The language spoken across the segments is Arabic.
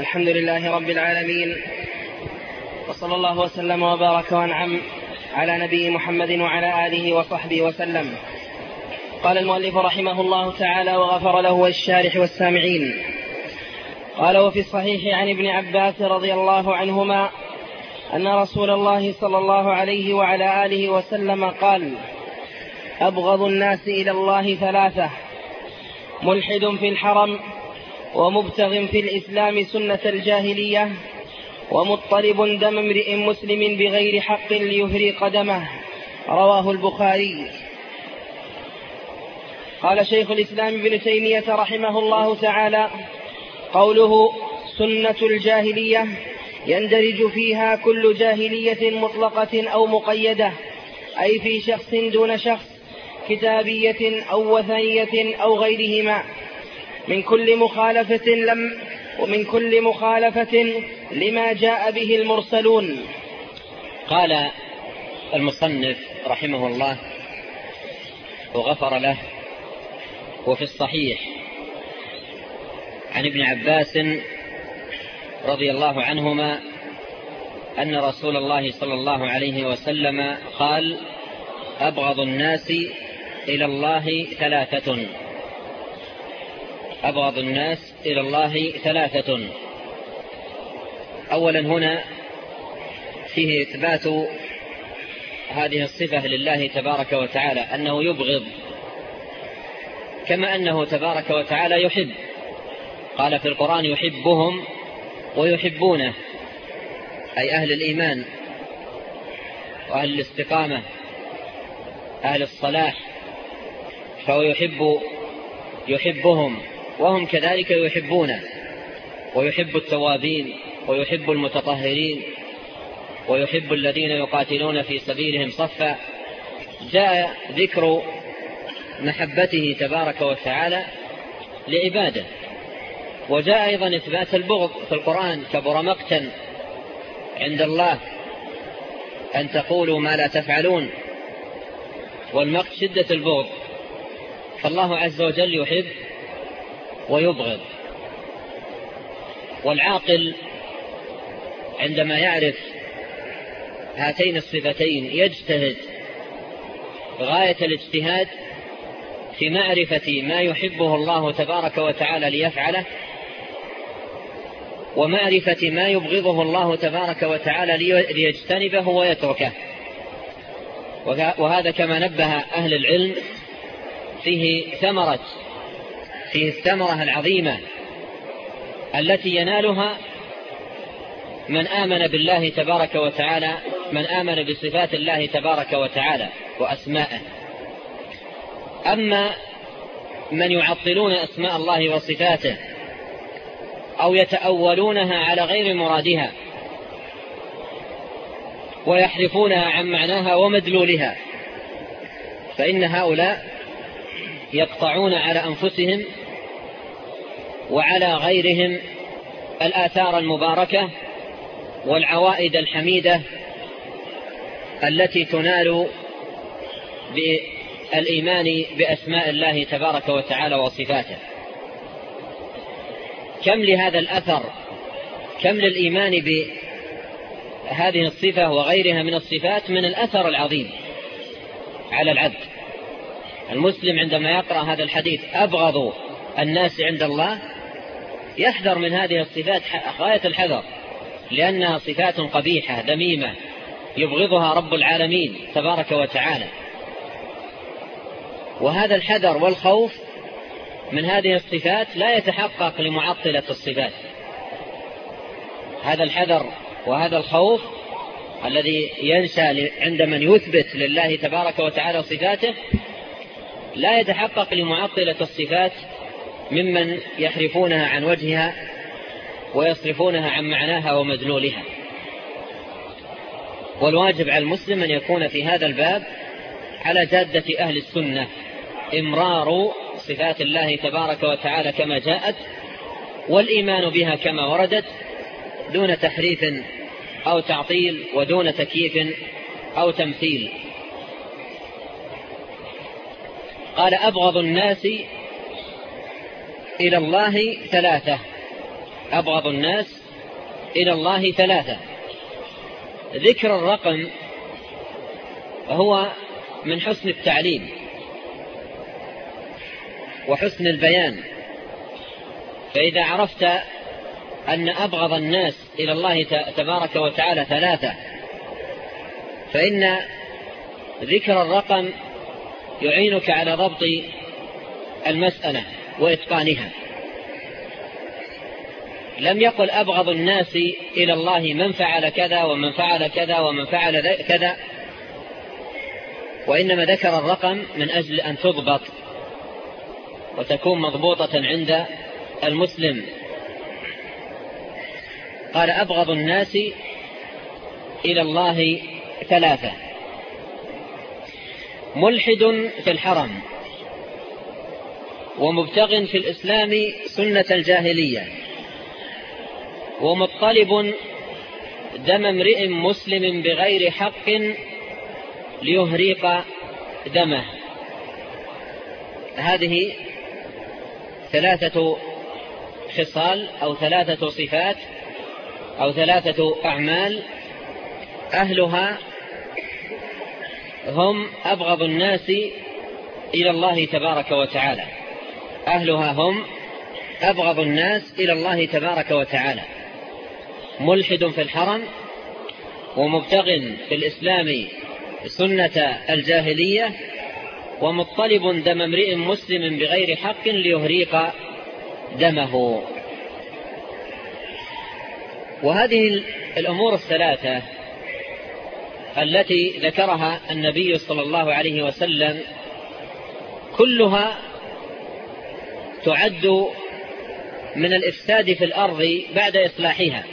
الحمد لله رب العالمين وصلى الله وسلم وبارك وأنعم على نبي محمد وعلى آله وصحبه وسلم. قال المؤلف رحمه الله تعالى وغفر له والشارح والسامعين قال وفي الصحيح عن ابن عباس رضي الله عنهما أن رسول الله صلى الله عليه وعلى آله وسلم قال أبغض الناس إلى الله ثلاثة ملحد في الحرم ومبتغ في الإسلام سنة الجاهلية ومضطرب دم امرئ مسلم بغير حق ليهري قدمه رواه البخاري. قال شيخ الإسلام ابن تيمية رحمه الله تعالى قوله سنة الجاهلية يندرج فيها كل جاهلية مطلقة أو مقيدة أي في شخص دون شخص كتابية أو وثنية أو غيرهما. من كل مخالفة لم ومن كل مخالفة لما جاء به المرسلون. قال المصنف رحمه الله وغفر له وفي الصحيح عن ابن عباس رضي الله عنهما أن رسول الله صلى الله عليه وسلم قال أبغض الناس إلى الله ثلاثة. أبغض الناس إلى الله ثلاثة. أولا هنا فيه إثبات هذه الصفة لله تبارك وتعالى أنه يبغض كما أنه تبارك وتعالى يحب. قال في القرآن يحبهم ويحبونه أي أهل الإيمان وأهل الاستقامة أهل الصلاح فهو يحب يحبهم. وهم كذلك يحبونه ويحب التوابين ويحب المتطهرين ويحب الذين يقاتلون في سبيلهم صفا. جاء ذكر محبته تبارك وتعالى لعباده. وجاء أيضا إثبات البغض في القرآن كبر مقتا عند الله أن تقولوا ما لا تفعلون. والمقت شدة البغض. فالله عز وجل يحب ويبغض. والعاقل عندما يعرف هاتين الصفتين يجتهد غاية الاجتهاد في معرفة ما يحبه الله تبارك وتعالى ليفعله ومعرفة ما يبغضه الله تبارك وتعالى ليجتنبه ويتركه. وهذا كما نبه أهل العلم فيه ثمرة. فيه الثمرة العظيمة التي ينالها من آمن بالله تبارك وتعالى من آمن بصفات الله تبارك وتعالى وأسماءه أما من يعطلون أسماء الله وصفاته أو يتأولونها على غير مرادها ويحرفونها عن معناها ومدلولها فإن هؤلاء يقطعون على أنفسهم وعلى غيرهم الآثار المباركة والعوائد الحميدة التي تنال بالإيمان بأسماء الله تبارك وتعالى وصفاته. كم لهذا الأثر كم للإيمان بهذه الصفة وغيرها من الصفات من الأثر العظيم على العبد. المسلم عندما يقرأ هذا الحديث أبغض الناس عند الله يحذر من هذه الصفات غاية الحذر لأنها صفات قبيحة ذميمة يبغضها رب العالمين تبارك وتعالى. وهذا الحذر والخوف من هذه الصفات لا يتحقق لمعطلة الصفات. هذا الحذر وهذا الخوف الذي ينشأ عند من يثبت لله تبارك وتعالى صفاته لا يتحقق لمعطلة الصفات ممن يحرفونها عن وجهها ويصرفونها عن معناها ومدلولها. والواجب على المسلم أن يكون في هذا الباب على جادة أهل السنة إمرار صفات الله تبارك وتعالى كما جاءت والإيمان بها كما وردت دون تحريف أو تعطيل ودون تكييف أو تمثيل. قال أبغض الناس إلى الله ثلاثة. أبغض الناس إلى الله ثلاثة. ذكر الرقم هو من حسن التعليم وحسن البيان. فإذا عرفت أن أبغض الناس إلى الله تبارك وتعالى ثلاثة فإن ذكر الرقم يعينك على ضبط المسألة. وإتقانها. لم يقل أبغض الناس إلى الله من فعل كذا ومن فعل كذا ومن فعل كذا. وإنما ذكر الرقم من أجل أن تضبط وتكون مضبوطة عند المسلم. قال أبغض الناس إلى الله ثلاثة. ملحد في الحرم. ومبتغ في الإسلام سنة الجاهلية. ومطلب دم امرئ مسلم بغير حق ليهريق دمه. هذه ثلاثة خصال أو ثلاثة صفات أو ثلاثة أعمال. أهلها هم أبغض الناس إلى الله تبارك وتعالى. أهلها هم أبغض الناس إلى الله تبارك وتعالى. ملحد في الحرم ومبتغ في الإسلام سنة الجاهلية ومطلب دم امرئ مسلم بغير حق ليهريق دمه. وهذه الأمور الثلاثة التي ذكرها النبي صلى الله عليه وسلم كلها تعد من الإفساد في الأرض بعد إصلاحها.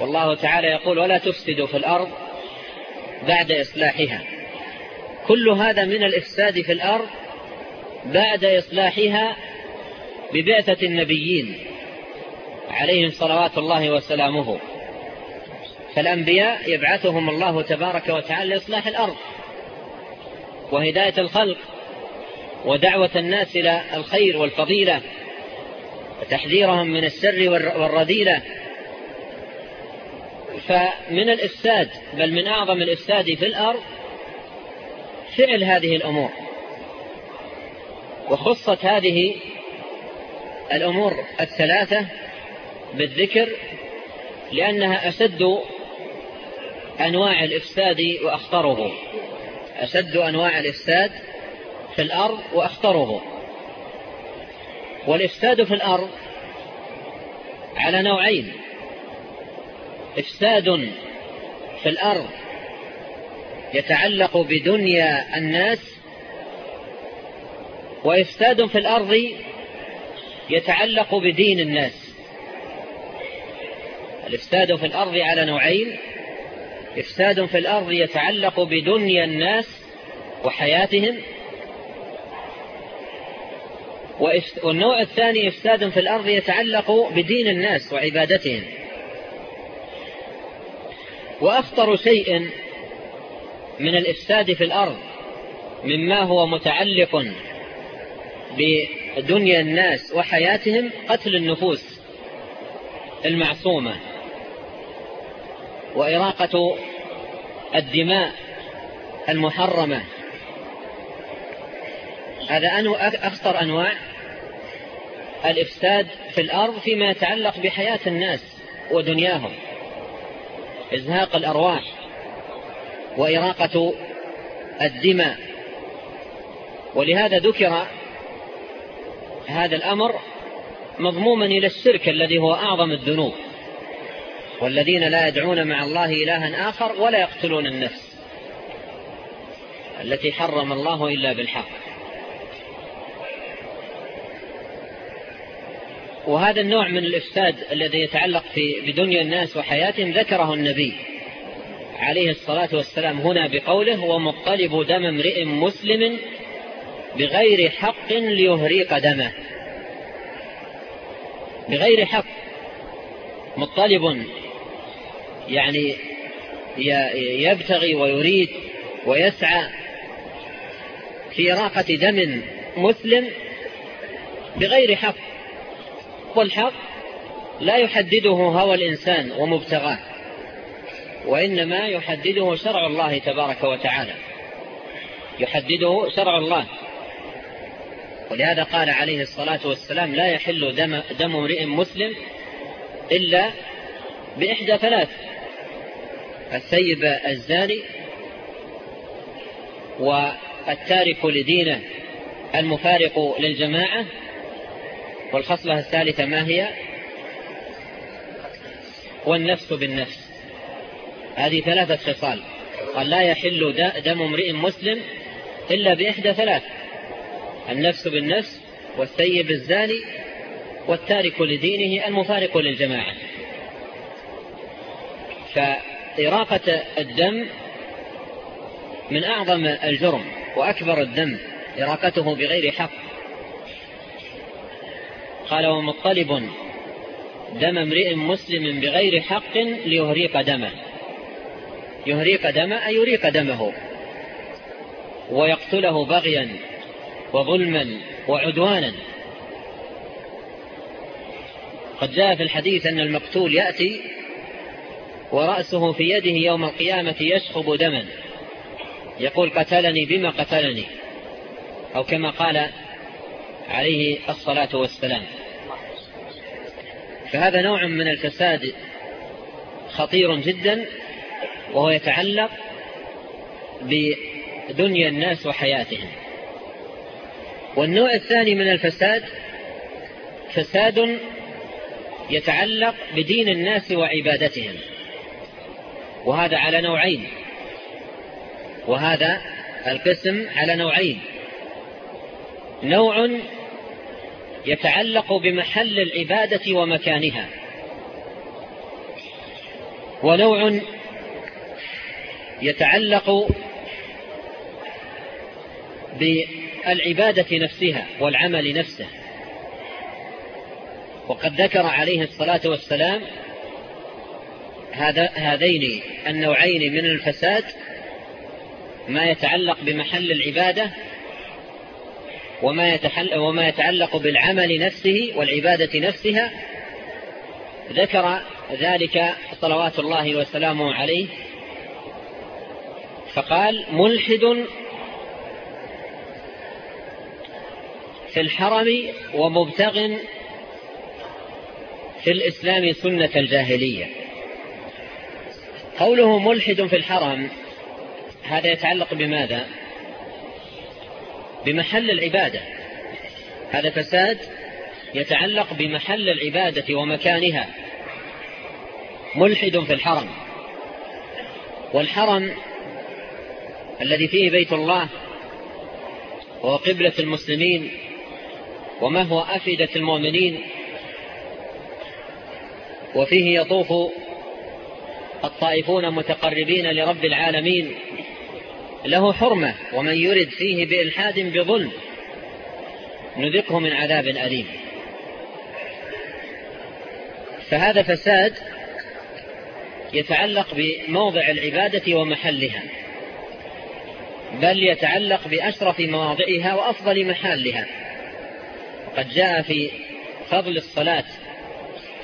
والله تعالى يقول ولا تفسدوا في الأرض بعد إصلاحها. كل هذا من الإفساد في الأرض بعد إصلاحها ببعثة النبيين عليهم صلوات الله وسلامه. فالأنبياء يبعثهم الله تبارك وتعالى لإصلاح الأرض وهداية الخلق. ودعوة الناس إلى الخير والفضيلة وتحذيرهم من السر والرذيلة. فمن الإفساد بل من أعظم الإفساد في الأرض فعل هذه الأمور. وخصت هذه الأمور الثلاثة بالذكر لأنها أشد أنواع الإفساد وأخطره. أشد أنواع الإفساد في الأرض وأخطره. والإفساد في الأرض على نوعين. إفساد في الأرض يتعلق بدنيا الناس وإفساد في الأرض يتعلق بدين الناس. الإفساد في الأرض على نوعين. إفساد في الأرض يتعلق بدنيا الناس وحياتهم. والنوع الثاني إفساد في الأرض يتعلق بدين الناس وعبادتهم. وأخطر شيء من الإفساد في الأرض مما هو متعلق بدنيا الناس وحياتهم قتل النفوس المعصومة وإراقة الدماء المحرمة. هذا أخطر أنواع. الإفساد في الأرض فيما يتعلق بحياة الناس ودنياهم. إزهاق الأرواح وإراقة الدماء. ولهذا ذكر هذا الأمر مضموما إلى الشرك الذي هو أعظم الذنوب والذين لا يدعون مع الله إلها آخر ولا يقتلون النفس التي حرم الله إلا بالحق. وهذا النوع من الإفساد الذي يتعلق في بدنيا الناس وحياتهم ذكره النبي عليه الصلاة والسلام هنا بقوله ومطلب دم امرئ مسلم بغير حق ليهريق دمه. بغير حق. مطلب يعني يبتغي ويريد ويسعى في إراقة دم مسلم بغير حق. والحق لا يحدده هوى الإنسان ومبتغاه وإنما يحدده شرع الله تبارك وتعالى. يحدده شرع الله. ولهذا قال عليه الصلاة والسلام لا يحل دم, دم امرئ مسلم إلا بإحدى ثلاث السيب الزاني والتارك لدينه المفارق للجماعة والخصلة الثالثة ما هي؟ والنفس بالنفس. هذه ثلاثة خصال. قال لا يحل دم امرئ مسلم إلا بإحدى ثلاث. النفس بالنفس والسيب الزاني والتارك لدينه المفارق للجماعة. فإراقة الدم من أعظم الجرم وأكبر الدم إراقته بغير حق. قال ومطلب دم امرئ مسلم بغير حق ليهريق دمه. يهريق دمه أي يريق دمه. ويقتله بغيا وظلما وعدوانا. قد جاء في الحديث أن المقتول يأتي ورأسه في يده يوم القيامة يشخب دما. يقول قتلني بما قتلني أو كما قال عليه الصلاة والسلام. فهذا نوع من الفساد خطير جدا وهو يتعلق بدنيا الناس وحياتهم. والنوع الثاني من الفساد فساد يتعلق بدين الناس وعبادتهم. وهذا على نوعين. وهذا القسم على نوعين. نوع يتعلق بمحل العبادة ومكانها. ونوع يتعلق بالعبادة نفسها والعمل نفسه. وقد ذكر عليه الصلاة والسلام هذا هذين النوعين من الفساد ما يتعلق بمحل العبادة وما, وما يتعلق بالعمل نفسه والعبادة نفسها ذكر ذلك صلوات الله وسلامه عليه فقال ملحد في الحرم ومبتغ في الإسلام سنة الجاهلية. قوله ملحد في الحرم هذا يتعلق بماذا؟ بمحل العبادة. هذا فساد يتعلق بمحل العبادة ومكانها. ملحد في الحرم. والحرم الذي فيه بيت الله وهو قبلة المسلمين وما هو أفئدة المؤمنين وفيه يطوف الطائفون متقربين لرب العالمين. له حرمة ومن يرد فيه بإلحاد بظلم نذقه من عذاب أليم. فهذا فساد يتعلق بموضع العبادة ومحلها بل يتعلق بأشرف مواضعها وأفضل محلها. قد جاء في فضل الصلاة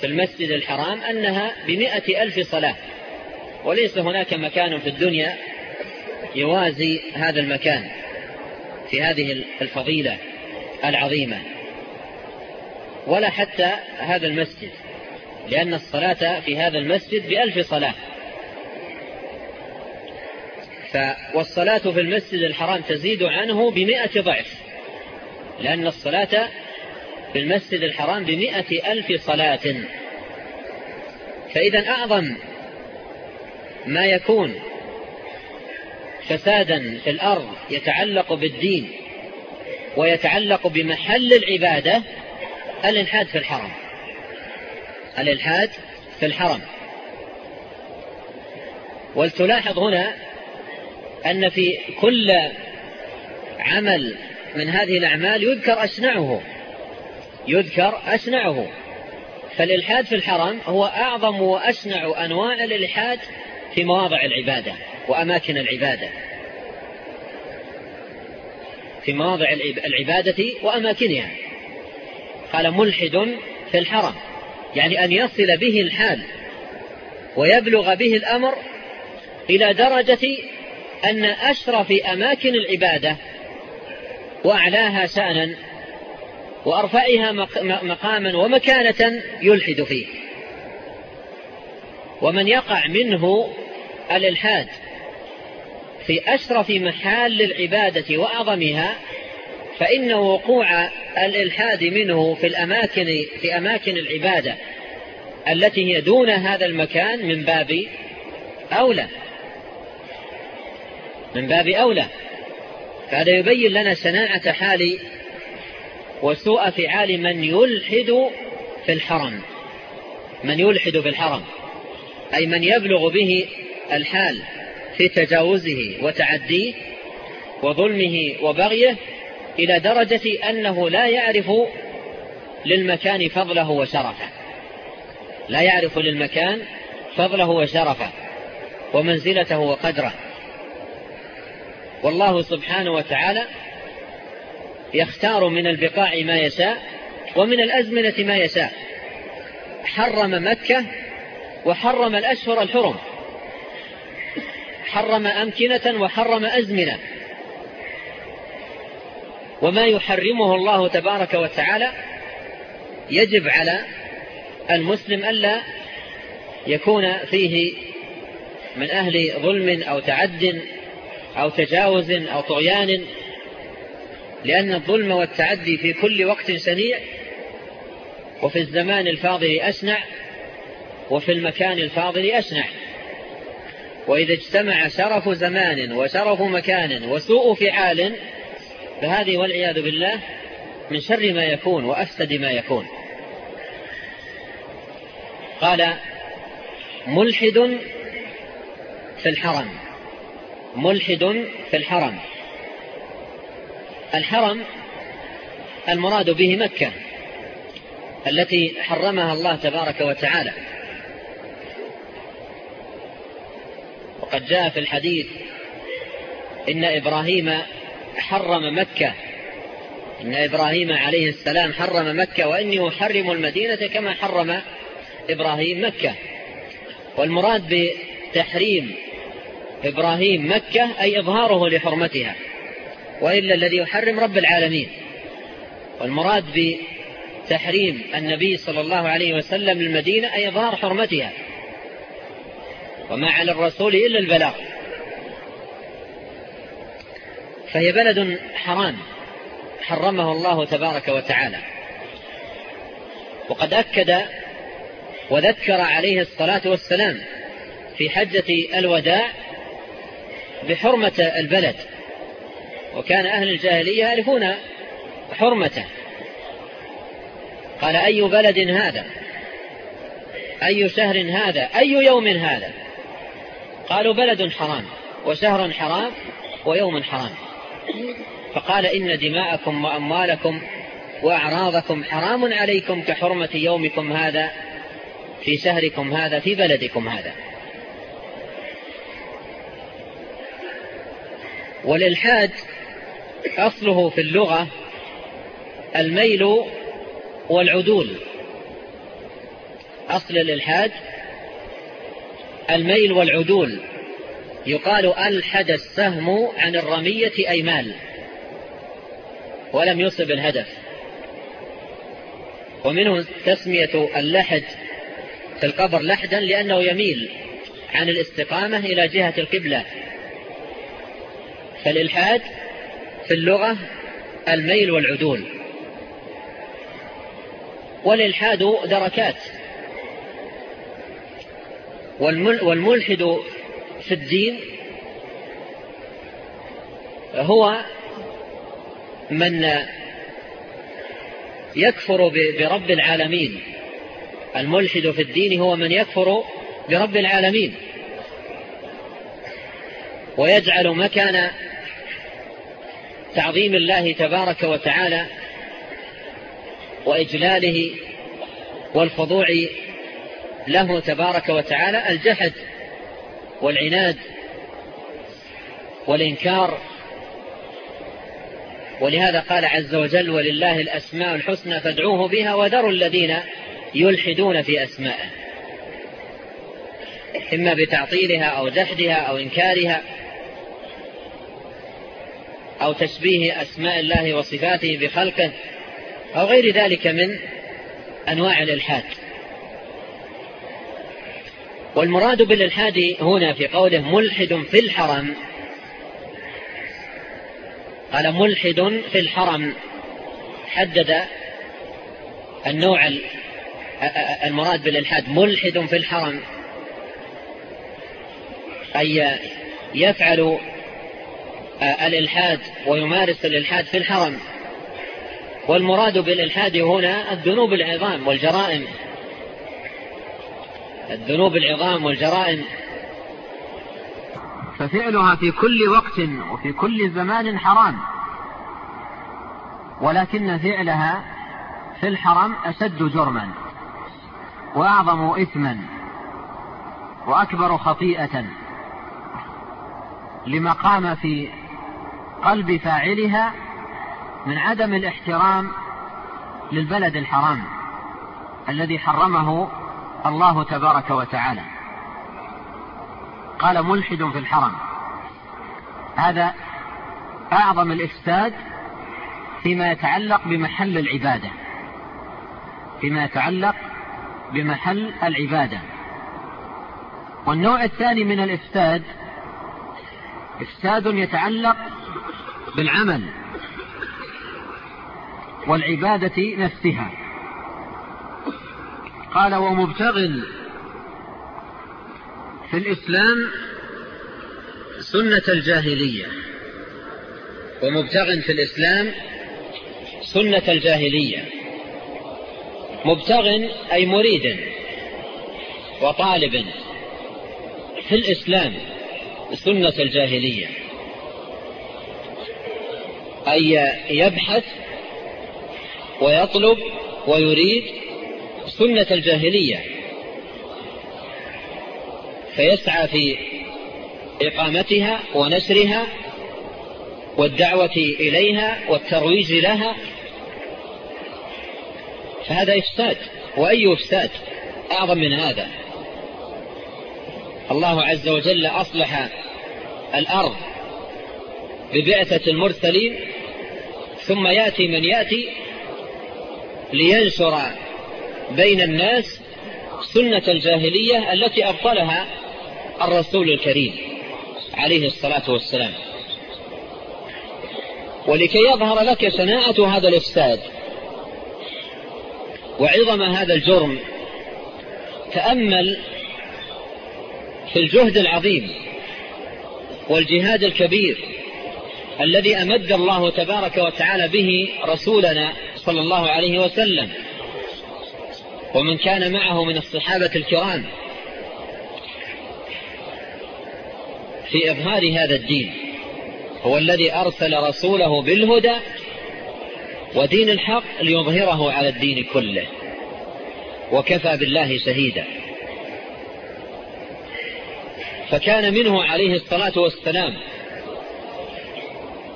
في المسجد الحرام أنها بمئة ألف صلاة وليس هناك مكان في الدنيا يوازي هذا المكان في هذه الفضيلة العظيمة. ولا حتى هذا المسجد لأن الصلاة في هذا المسجد بألف صلاة. والصلاة في المسجد الحرام تزيد عنه بمئة ضعف لأن الصلاة في المسجد الحرام بمئة ألف صلاة. فإذا أعظم ما يكون فسادا في الأرض يتعلق بالدين ويتعلق بمحل العبادة الإلحاد في الحرم. الإلحاد في الحرم. ولتلاحظ هنا أن في كل عمل من هذه الأعمال يذكر أشنعه يذكر أشنعه فالإلحاد في الحرم هو أعظم وأشنع أنواع الإلحاد في مواضع العبادة. وأماكن العبادة. في مواضع العبادة وأماكنها. قال ملحد في الحرم. يعني أن يصل به الحال ويبلغ به الأمر إلى درجة أن أشرف أماكن العبادة وأعلاها شأنا وأرفعها مقاما ومكانة يلحد فيه. ومن يقع منه الإلحاد في أشرف محال العبادة وأعظمها فإن وقوع الإلحاد منه في الأماكن في أماكن العبادة التي هي دون هذا المكان من باب أولى. من باب أولى. فهذا يبين لنا شناعة حال وسوء فعال من يلحد في الحرم. من يلحد في الحرم. أي من يبلغ به الحال. في تجاوزه وتعديه وظلمه وبغيه إلى درجة أنه لا يعرف للمكان فضله وشرفه. لا يعرف للمكان فضله وشرفه ومنزلته وقدره. والله سبحانه وتعالى يختار من البقاع ما يشاء ومن الأزمنة ما يشاء. حرم مكة وحرم الأشهر الحرم. حرم أمكنة وحرم أزمنة. وما يحرمه الله تبارك وتعالى يجب على المسلم ألا يكون فيه من أهل ظلم أو تعد أو تجاوز أو طغيان لأن الظلم والتعدي في كل وقت سنيع وفي الزمان الفاضل أسنع وفي المكان الفاضل أسنع. وإذا اجتمع شرف زمان وشرف مكان وسوء فعال فهذه والعياذ بالله من شر ما يكون وأفسد ما يكون. قال ملحد في الحرم ملحد في الحرم. الحرم المراد به مكة التي حرمها الله تبارك وتعالى. وقد جاء في الحديث إن إبراهيم حرم مكة. إن إبراهيم عليه السلام حرم مكة وإني أحرم المدينة كما حرم إبراهيم مكة. والمراد بتحريم إبراهيم مكة أي إظهاره لحرمتها وإلا الذي يحرم رب العالمين. والمراد بتحريم النبي صلى الله عليه وسلم المدينة أي إظهار حرمتها. وما على الرسول إلا البلاغ. فهي بلد حرام. حرمه الله تبارك وتعالى. وقد أكد وذكر عليه الصلاة والسلام في حجة الوداع بحرمة البلد. وكان أهل الجاهلية يعرفون حرمته. قال أي بلد هذا؟ أي شهر هذا؟ أي يوم هذا؟ قالوا بلد حرام وشهر حرام ويوم حرام. فقال إن دماءكم وأموالكم وأعراضكم حرام عليكم كحرمة يومكم هذا في شهركم هذا في بلدكم هذا. والإلحاد أصله في اللغة الميل والعدول. أصل الإلحاد الميل والعدول. يقال ألحد السهم عن الرمية أي مال. ولم يصب الهدف. ومنه تسمية اللحد في القبر لحدا لأنه يميل عن الاستقامة إلى جهة القبلة. فالإلحاد في اللغة الميل والعدول. والإلحاد دركات. والملحد في الدين هو من يكفر برب العالمين. الملحد في الدين هو من يكفر برب العالمين. ويجعل مكان تعظيم الله تبارك وتعالى وإجلاله والخضوع له تبارك وتعالى الجحد والعناد والإنكار. ولهذا قال عز وجل ولله الأسماء الحسنى فادعوه بها وذروا الذين يلحدون في أسمائه. إما بتعطيلها أو جحدها أو إنكارها أو تشبيه أسماء الله وصفاته بخلقه أو غير ذلك من أنواع الإلحاد. والمراد بالإلحاد هنا في قوله ملحد في الحرم. قال ملحد في الحرم. حدد النوع المراد بالإلحاد. ملحد في الحرم. أي يفعل الإلحاد ويمارس الإلحاد في الحرم. والمراد بالإلحاد هنا الذنوب العظام والجرائم. الذنوب العظام والجرائم. ففعلها في كل وقت وفي كل زمان حرام. ولكن فعلها في الحرم أشد جرما وأعظم إثما وأكبر خطيئة لما قام في قلب فاعلها من عدم الاحترام للبلد الحرام الذي حرمه الله تبارك وتعالى. قال ملحد في الحرم. هذا أعظم الإفساد فيما يتعلق بمحل العبادة. فيما يتعلق بمحل العبادة. والنوع الثاني من الإفساد إفساد يتعلق بالعمل والعبادة نفسها. قال ومبتغ في الإسلام سنة الجاهلية. ومبتغ في الإسلام سنة الجاهلية. مبتغ أي مريد وطالب في الإسلام سنة الجاهلية. أي يبحث ويطلب ويريد سنة الجاهلية. فيسعى في إقامتها ونشرها والدعوة إليها والترويج لها. فهذا إفساد وأي إفساد أعظم من هذا؟ الله عز وجل أصلح الأرض ببعثة المرسلين ثم يأتي من يأتي لينشر بين الناس سنة الجاهلية التي أبطلها الرسول الكريم عليه الصلاة والسلام. ولكي يظهر لك شناعة هذا الإفساد وعظم هذا الجرم تأمل في الجهد العظيم والجهاد الكبير الذي أمد الله تبارك وتعالى به رسولنا صلى الله عليه وسلم. ومن كان معه من الصحابة الكرام في إظهار هذا الدين هو الذي أرسل رسوله بالهدى ودين الحق ليظهره على الدين كله وكفى بالله شهيدا. فكان منه عليه الصلاة والسلام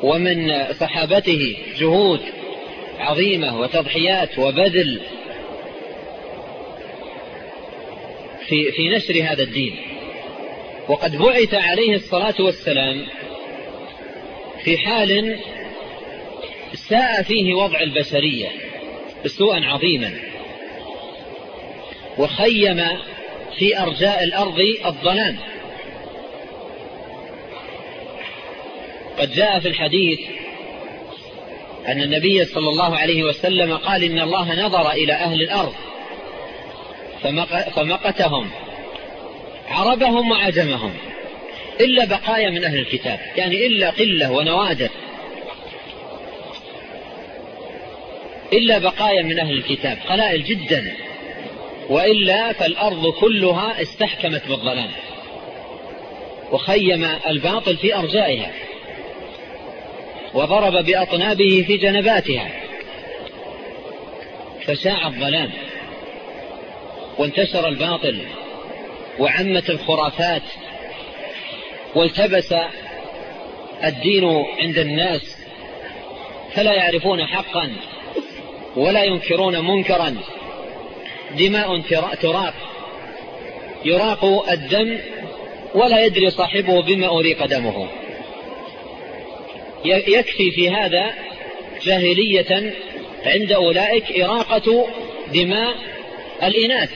ومن صحابته جهود عظيمة وتضحيات وبذل في, في نشر هذا الدين. وقد بعث عليه الصلاة والسلام في حال ساء فيه وضع البشرية سوءا عظيما وخيم في أرجاء الأرض الظلام قد جاء في الحديث أن النبي صلى الله عليه وسلم قال إن الله نظر إلى أهل الأرض. فمقتهم عربهم وعجمهم إلا بقايا من أهل الكتاب يعني إلا قلة ونوادر إلا بقايا من أهل الكتاب قلائل جدا وإلا فالأرض كلها استحكمت بالظلام وخيم الباطل في أرجائها وضرب بأطنابه في جنباتها فشاع الظلام. وانتشر الباطل وعمت الخرافات والتبس الدين عند الناس فلا يعرفون حقا ولا ينكرون منكرا. دماء تراق. يراق الدم ولا يدري صاحبه بما أريق دمه. يكفي في هذا جاهلية عند أولئك إراقة دماء الإناث.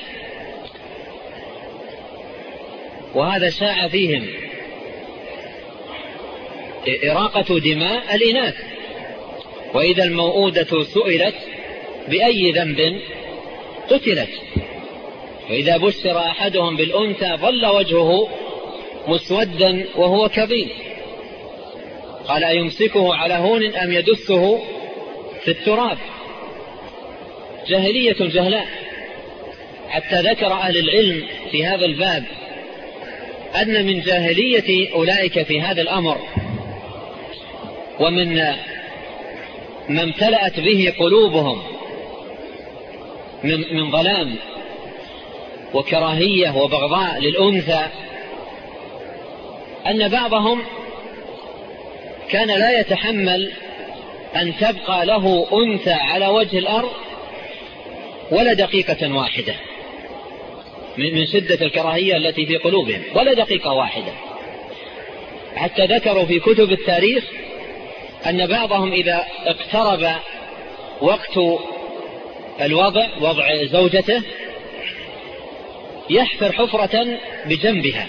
وهذا شاع فيهم إراقة دماء الإناث. وإذا الموؤودة سئلت بأي ذنب قتلت. فإذا بشر أحدهم بالأنثى ظل وجهه مسودا وهو كظيم قال أيمسكه على هون أم يدسه في التراب؟ جاهلية جهلاء. حتى ذكر أهل العلم في هذا الباب أن من جاهلية أولئك في هذا الأمر ومن ما امتلأت به قلوبهم من, من ظلام وكراهية وبغضاء للأنثى أن بعضهم كان لا يتحمل أن تبقى له أنثى على وجه الأرض ولا دقيقة واحدة. من شدة الكراهية التي في قلوبهم ولا دقيقة واحدة. حتى ذكروا في كتب التاريخ أن بعضهم إذا اقترب وقت الوضع وضع زوجته يحفر حفرة بجنبها.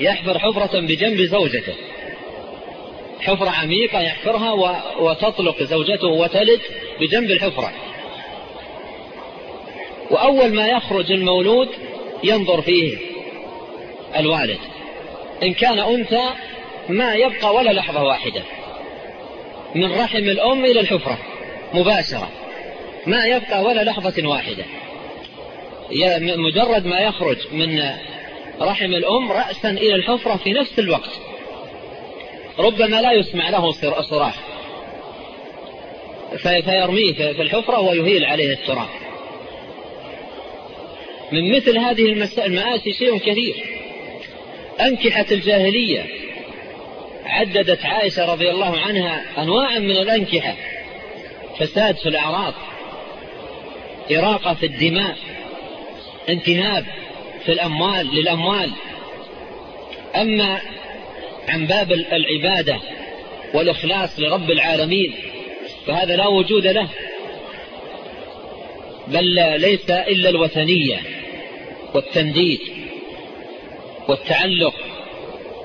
يحفر حفرة بجنب زوجته. حفرة عميقة يحفرها وتطلق زوجته وتلد بجنب الحفرة. وأول ما يخرج المولود ينظر فيه الوالد. إن كان أنثى ما يبقى ولا لحظة واحدة. من رحم الأم إلى الحفرة مباشرة. ما يبقى ولا لحظة واحدة. مجرد ما يخرج من رحم الأم رأسا إلى الحفرة في نفس الوقت. ربما لا يسمع له صراخ. فيرميه في الحفرة ويهيل عليه التراب. من مثل هذه المآسي شيء كثير. أنكحة الجاهلية. عددت عائشة رضي الله عنها أنواعا من الأنكحة. فساد في الأعراض. إراقة في الدماء. انتهاب في الأموال للأموال. أما عن باب العبادة والإخلاص لرب العالمين فهذا لا وجود له. بل ليس إلا الوثنية. والتنديد والتعلق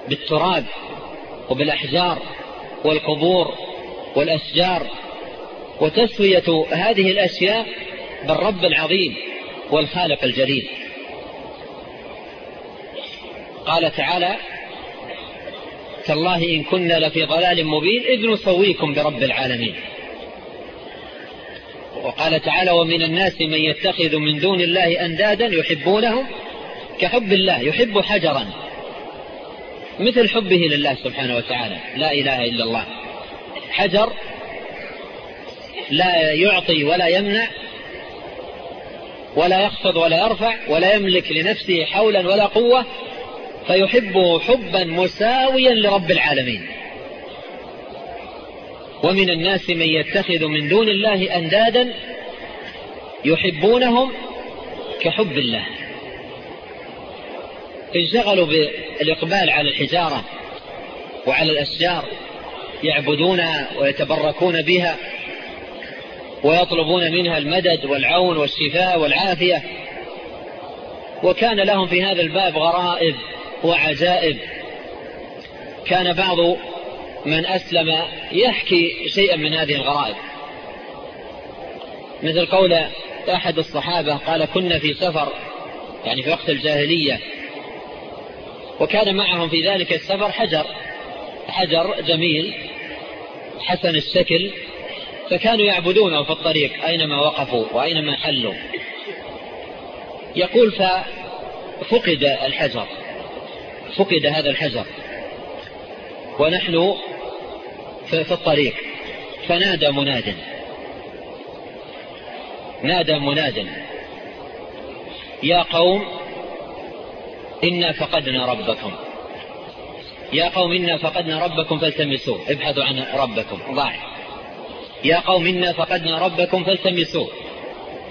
بالتراب وبالأحجار والقبور والأشجار وتسوية هذه الأشياء بالرب العظيم والخالق الجليل. قال تعالى تالله إن كنا لفي ضلال مبين إذ نسويكم برب العالمين. وقال تعالى ومن الناس من يتخذ من دون الله أندادا يحبونهم كحب الله يحب حجرا. مثل حبه لله سبحانه وتعالى لا إله إلا الله. حجر لا يعطي ولا يمنع ولا يخفض ولا يرفع ولا يملك لنفسه حولا ولا قوة فيحبه حبا مساويا لرب العالمين. ومن الناس من يتخذ من دون الله أندادا يحبونهم كحب الله. انشغلوا بالإقبال على الحجارة وعلى الأشجار يعبدونها ويتبركون بها ويطلبون منها المدد والعون والشفاء والعافية. وكان لهم في هذا الباب غرائب وعجائب. كان بعض من أسلم يحكي شيئا من هذه الغرائب. مثل قول أحد الصحابة قال كنا في سفر. يعني في وقت الجاهلية. وكان معهم في ذلك السفر حجر. حجر جميل حسن الشكل. فكانوا يعبدونه في الطريق أينما وقفوا وأينما حلوا. يقول ففقد الحجر. فقد هذا الحجر. ونحن في الطريق. فنادى مناد. نادى مناد. يا قوم إنا فقدنا ربكم. يا قوم إنا فقدنا ربكم فالتمسوه. ابحثوا عن ربكم. ضاع. يا قوم إنا فقدنا ربكم فالتمسوه.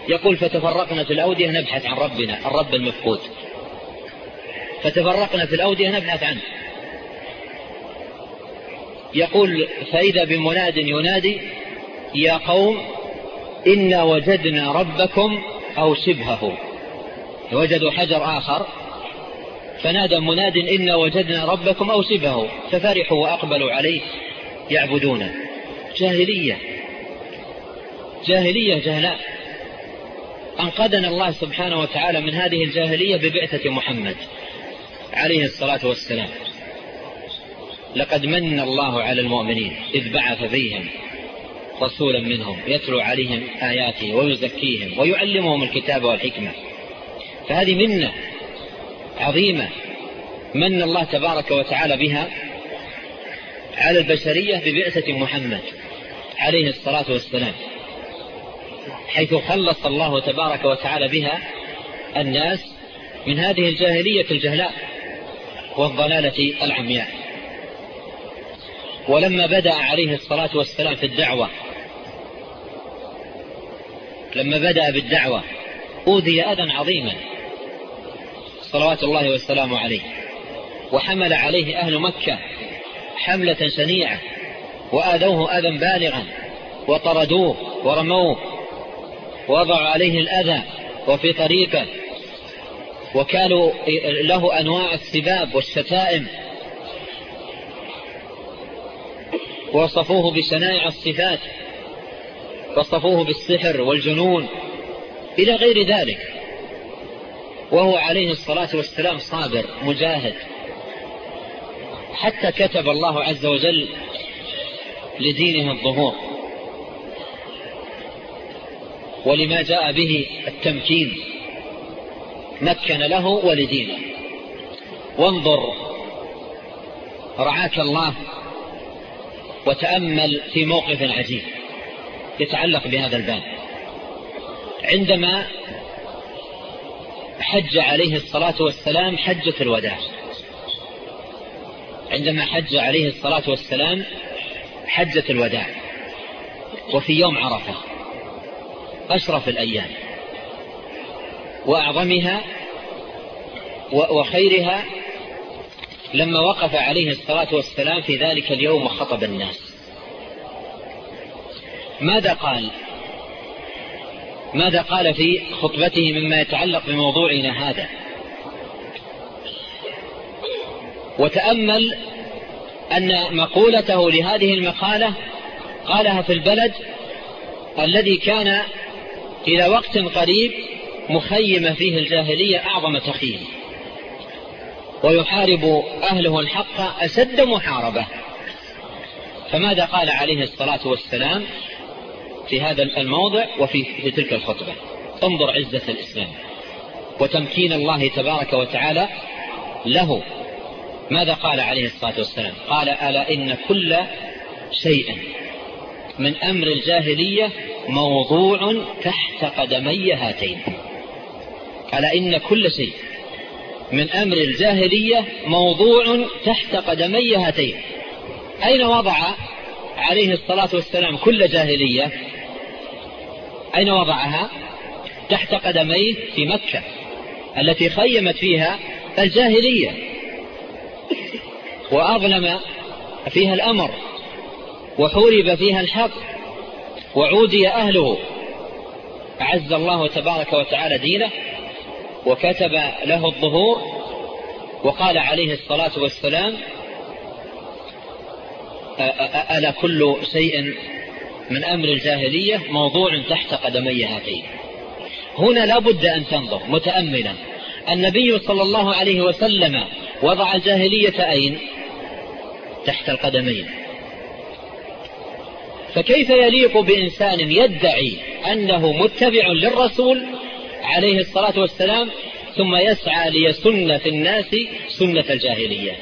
يقول فتفرقنا في الأودية نبحث عن ربنا الرب المفقود. فتفرقنا في الأودية نبحث عنه. يقول فإذا بمناد ينادي يا قوم إنا وجدنا ربكم أو شبهه وجدوا حجر آخر فنادى مناد إنا وجدنا ربكم أو شبهه ففرحوا وأقبلوا عليه يعبدونه. جاهلية. جاهلية جهلاء. أنقذنا الله سبحانه وتعالى من هذه الجاهلية ببعثة محمد عليه الصلاة والسلام. لقد من الله على المؤمنين إذ بعث فيهم رسولا منهم يتلو عليهم آياته ويزكيهم ويعلمهم الكتاب والحكمة. فهذه منة عظيمة من الله تبارك وتعالى بها على البشرية ببعثة محمد عليه الصلاة والسلام حيث خلص الله تبارك وتعالى بها الناس من هذه الجاهلية الجهلاء والضلالة العمياء. ولما بدأ عليه الصلاة والسلام في الدعوة لما بدأ بالدعوة أوذي أذى عظيما صلوات الله والسلام عليه وحمل عليه أهل مكة حملة شنيعة وآذوه أذى بالغا وطردوه ورموه وضعوا عليه الأذى وفي طريقه وكانوا له أنواع السباب والشتائم وصفوه بشنائع الصفات وصفوه بالسحر والجنون إلى غير ذلك. وهو عليه الصلاة والسلام صابر مجاهد. حتى كتب الله عز وجل لدينه الظهور. ولما جاء به التمكين مكن له ولدينه. وانظر رعاك الله وتأمل في موقف عجيب يتعلق بهذا الباب. عندما حج عليه الصلاة والسلام حجة الوداع. عندما حج عليه الصلاة والسلام حجة الوداع. وفي يوم عرفة. أشرف الأيام. وأعظمها وخيرها لما وقف عليه الصلاة والسلام في ذلك اليوم وخطب الناس. ماذا قال؟ ماذا قال في خطبته مما يتعلق بموضوعنا هذا؟ وتأمل أن مقولته لهذه المقالة قالها في البلد الذي كان إلى وقت قريب مخيم فيه الجاهلية أعظم تخييم. ويحارب أهله الحق أسد محاربة. فماذا قال عليه الصلاة والسلام في هذا الموضع وفي في تلك الخطبة؟ انظر عزة الإسلام وتمكين الله تبارك وتعالى له. ماذا قال عليه الصلاة والسلام؟ قال ألا إن كل شيء من أمر الجاهلية موضوع تحت قدمي هاتين. ألا إن كل شيء من أمر الجاهلية موضوع تحت قدمي هاتين. أين وضع عليه الصلاة والسلام كل جاهلية؟ أين وضعها؟ تحت قدميه في مكة التي خيمت فيها الجاهلية. وأظلم فيها الأمر وحورب فيها الحق وعودي أهله. أعز الله تبارك وتعالى دينه. وكتب له الظهور وقال عليه الصلاة والسلام ألا كل شيء من أمر الجاهلية موضوع تحت قدمي هاتين. هنا لا بد أن تنظر متأملا. النبي صلى الله عليه وسلم وضع الجاهلية أين؟ تحت القدمين. فكيف يليق بإنسان يدعي أنه متبع للرسول عليه الصلاة والسلام ثم يسعى ليسن في الناس سنة الجاهلية.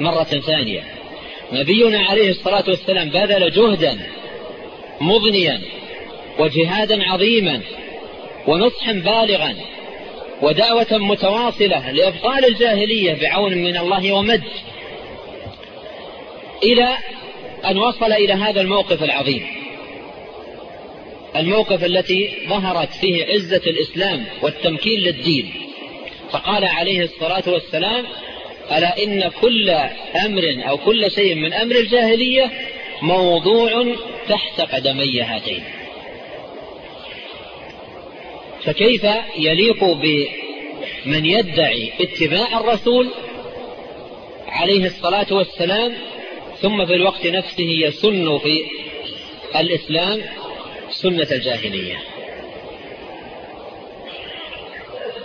مرة ثانية. نبينا عليه الصلاة والسلام بذل جهدا مضنيا وجهادا عظيما ونصحا بالغا ودعوة متواصلة لأبطال الجاهلية بعون من الله ومد. إلى أن وصل إلى هذا الموقف العظيم. الموقف التي ظهرت فيه عزة الإسلام والتمكين للدين. فقال عليه الصلاة والسلام ألا إن كل أمر أو كل شيء من أمر الجاهلية موضوع تحت قدمي هاتين. فكيف يليق بمن يدعي اتباع الرسول عليه الصلاة والسلام ثم في الوقت نفسه يسن في الإسلام سنة الجاهلية.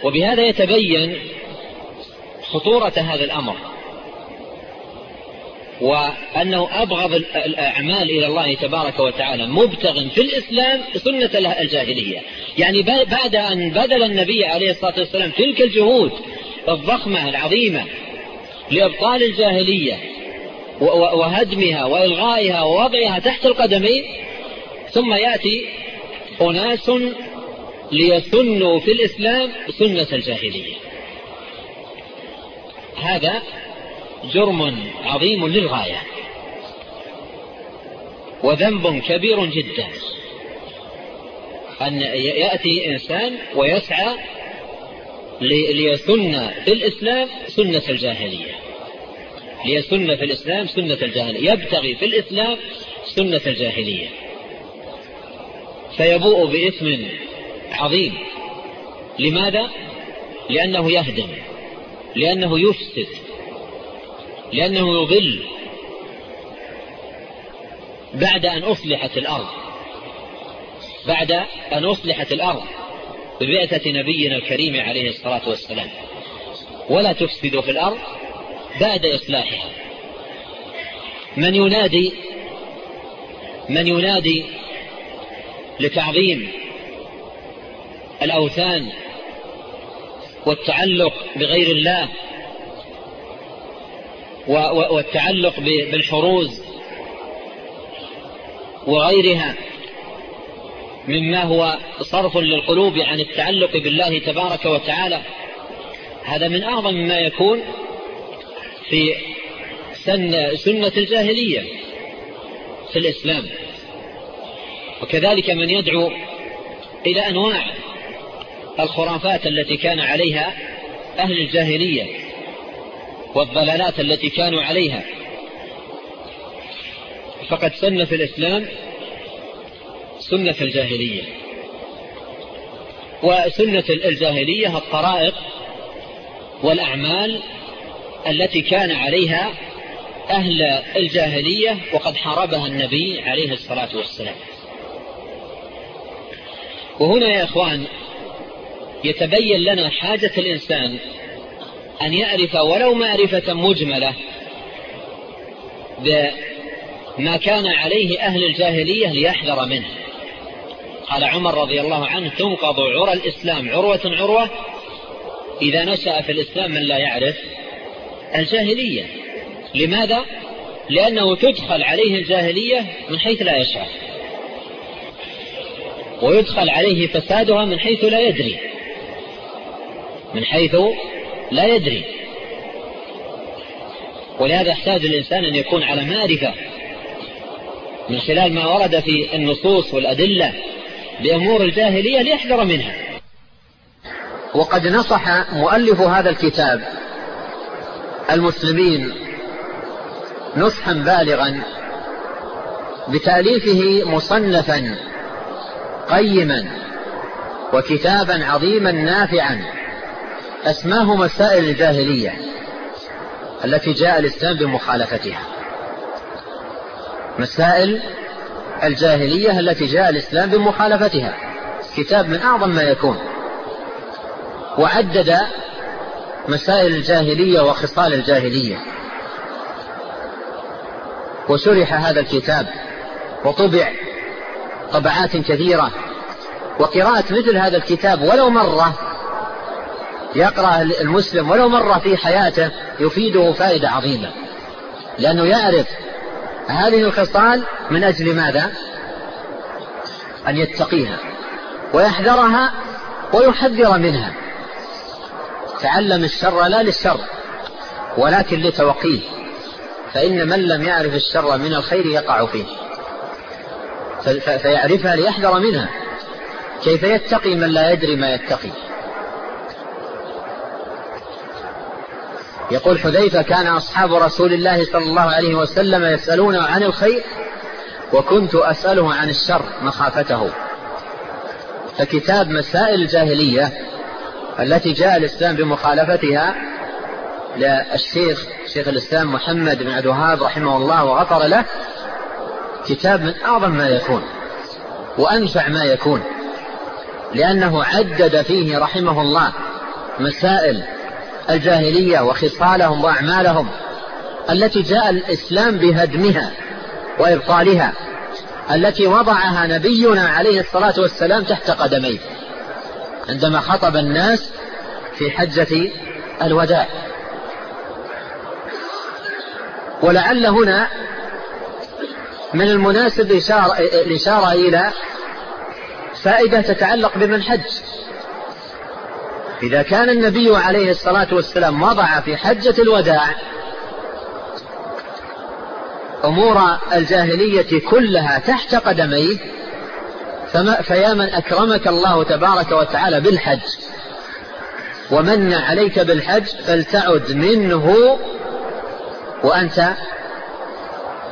وبهذا يتبين خطورة هذا الأمر وأنه أبغض الأعمال إلى الله تبارك وتعالى مبتغ في الإسلام سنة الجاهلية. يعني بعد أن بذل النبي عليه الصلاة والسلام تلك الجهود الضخمة العظيمة لإبطال الجاهلية وهدمها وإلغائها ووضعها تحت القدمين ثم يأتي أناس ليسنوا في الإسلام سنة الجاهلية. هذا جرم عظيم للغاية وذنب كبير جدا. أن يأتي إنسان ويسعى ليسن في الإسلام سنة الجاهلية. ليسن في الإسلام سنة الجاهلية. يبتغي في الإسلام سنة الجاهلية. فيبوء بإثم عظيم. لماذا؟ لأنه يهدم. لأنه يفسد. لأنه يضل. بعد أن أصلحت الأرض. بعد أن أصلحت الأرض ببعثة نبينا الكريم عليه الصلاة والسلام. ولا تفسد في الأرض بعد إصلاحها. من ينادي؟ من ينادي لتعظيم الأوثان والتعلق بغير الله والتعلق بالحروز وغيرها مما هو صرف للقلوب عن التعلق بالله تبارك وتعالى. هذا من أعظم ما يكون في سن سنة الجاهلية في الإسلام. وكذلك من يدعو إلى أنواع الخرافات التي كان عليها أهل الجاهلية والضلالات التي كانوا عليها. فقد سن في الإسلام سنة الجاهلية. وسنة الجاهلية الطرائق والأعمال التي كان عليها أهل الجاهلية وقد حاربها النبي عليه الصلاة والسلام. وهنا يا إخوان يتبين لنا حاجة الإنسان أن يعرف ولو معرفة مجملة بما كان عليه أهل الجاهلية ليحذر منه. قال عمر رضي الله عنه تنقض عرى الإسلام عروة عروة إذا نشأ في الإسلام من لا يعرف الجاهلية. لماذا؟ لأنه تدخل عليه الجاهلية من حيث لا يشعر. ويدخل عليه فسادها من حيث لا يدري. من حيث لا يدري. ولهذا يحتاج الإنسان أن يكون على معرفة من خلال ما ورد في النصوص والأدلة بأمور الجاهلية ليحذر منها. وقد نصح مؤلف هذا الكتاب المسلمين نصحا بالغا بتأليفه مصنفا قيما وكتابا عظيما نافعا. أسماه مسائل الجاهلية التي جاء الإسلام بمخالفتها. مسائل الجاهلية التي جاء الإسلام بمخالفتها. كتاب من أعظم ما يكون. وعدد مسائل الجاهلية وخصال الجاهلية. وشرح هذا الكتاب وطبع طبعات كثيرة. وقراءة مثل هذا الكتاب ولو مرة يقرأ المسلم ولو مرة في حياته يفيده فائدة عظيمة. لأنه يعرف هذه الخصال من أجل ماذا؟ أن يتقيها ويحذرها ويحذر منها. تعلم الشر لا للشر ولكن لتوقيه فإن من لم يعرف الشر من الخير يقع فيه. فيعرفها ليحذر منها. كيف يتقي من لا يدري ما يتقي. يقول حذيفة كان أصحاب رسول الله صلى الله عليه وسلم يسألونه عن الخير وكنت أسأله عن الشر مخافته. فكتاب مسائل الجاهلية التي جاء الإسلام بمخالفتها للشيخ شيخ الإسلام محمد بن عبد الوهاب رحمه الله وغفر له كتاب من أعظم ما يكون وأنفع ما يكون لأنه عدد فيه رحمه الله مسائل الجاهلية وخصالهم وأعمالهم التي جاء الإسلام بهدمها وإبطالها التي وضعها نبينا عليه الصلاة والسلام تحت قدميه عندما خطب الناس في حجة الوداع. ولعل هنا من المناسب الإشارة إلى فائدة تتعلق بمن حج إذا كان النبي عليه الصلاة والسلام وضع في حجة الوداع أمور الجاهلية كلها تحت قدميه فما فيا من أكرمك الله تبارك وتعالى بالحج ومن عليك بالحج فلتعد منه وأنت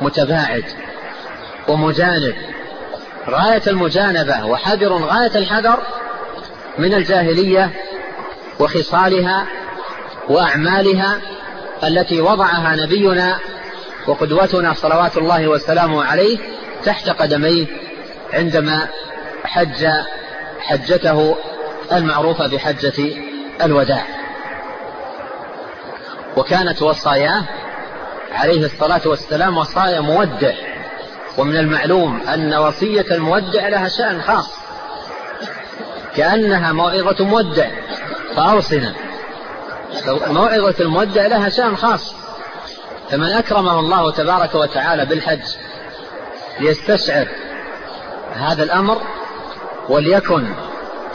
متباعد. ومجانب. غاية المجانبة وحذر غاية الحذر من الجاهلية وخصالها وأعمالها التي وضعها نبينا وقدوتنا صلوات الله وسلامه عليه تحت قدميه عندما حج حجته المعروفة بحجة الوداع. وكانت وصاياه عليه الصلاة والسلام وصايا مودع. ومن المعلوم أن وصية المودع لها شأن خاص. كأنها موعظة مودع فأوصنا. موعظة المودع لها شأن خاص. فمن أكرمه الله تبارك وتعالى بالحج ليستشعر هذا الأمر وليكن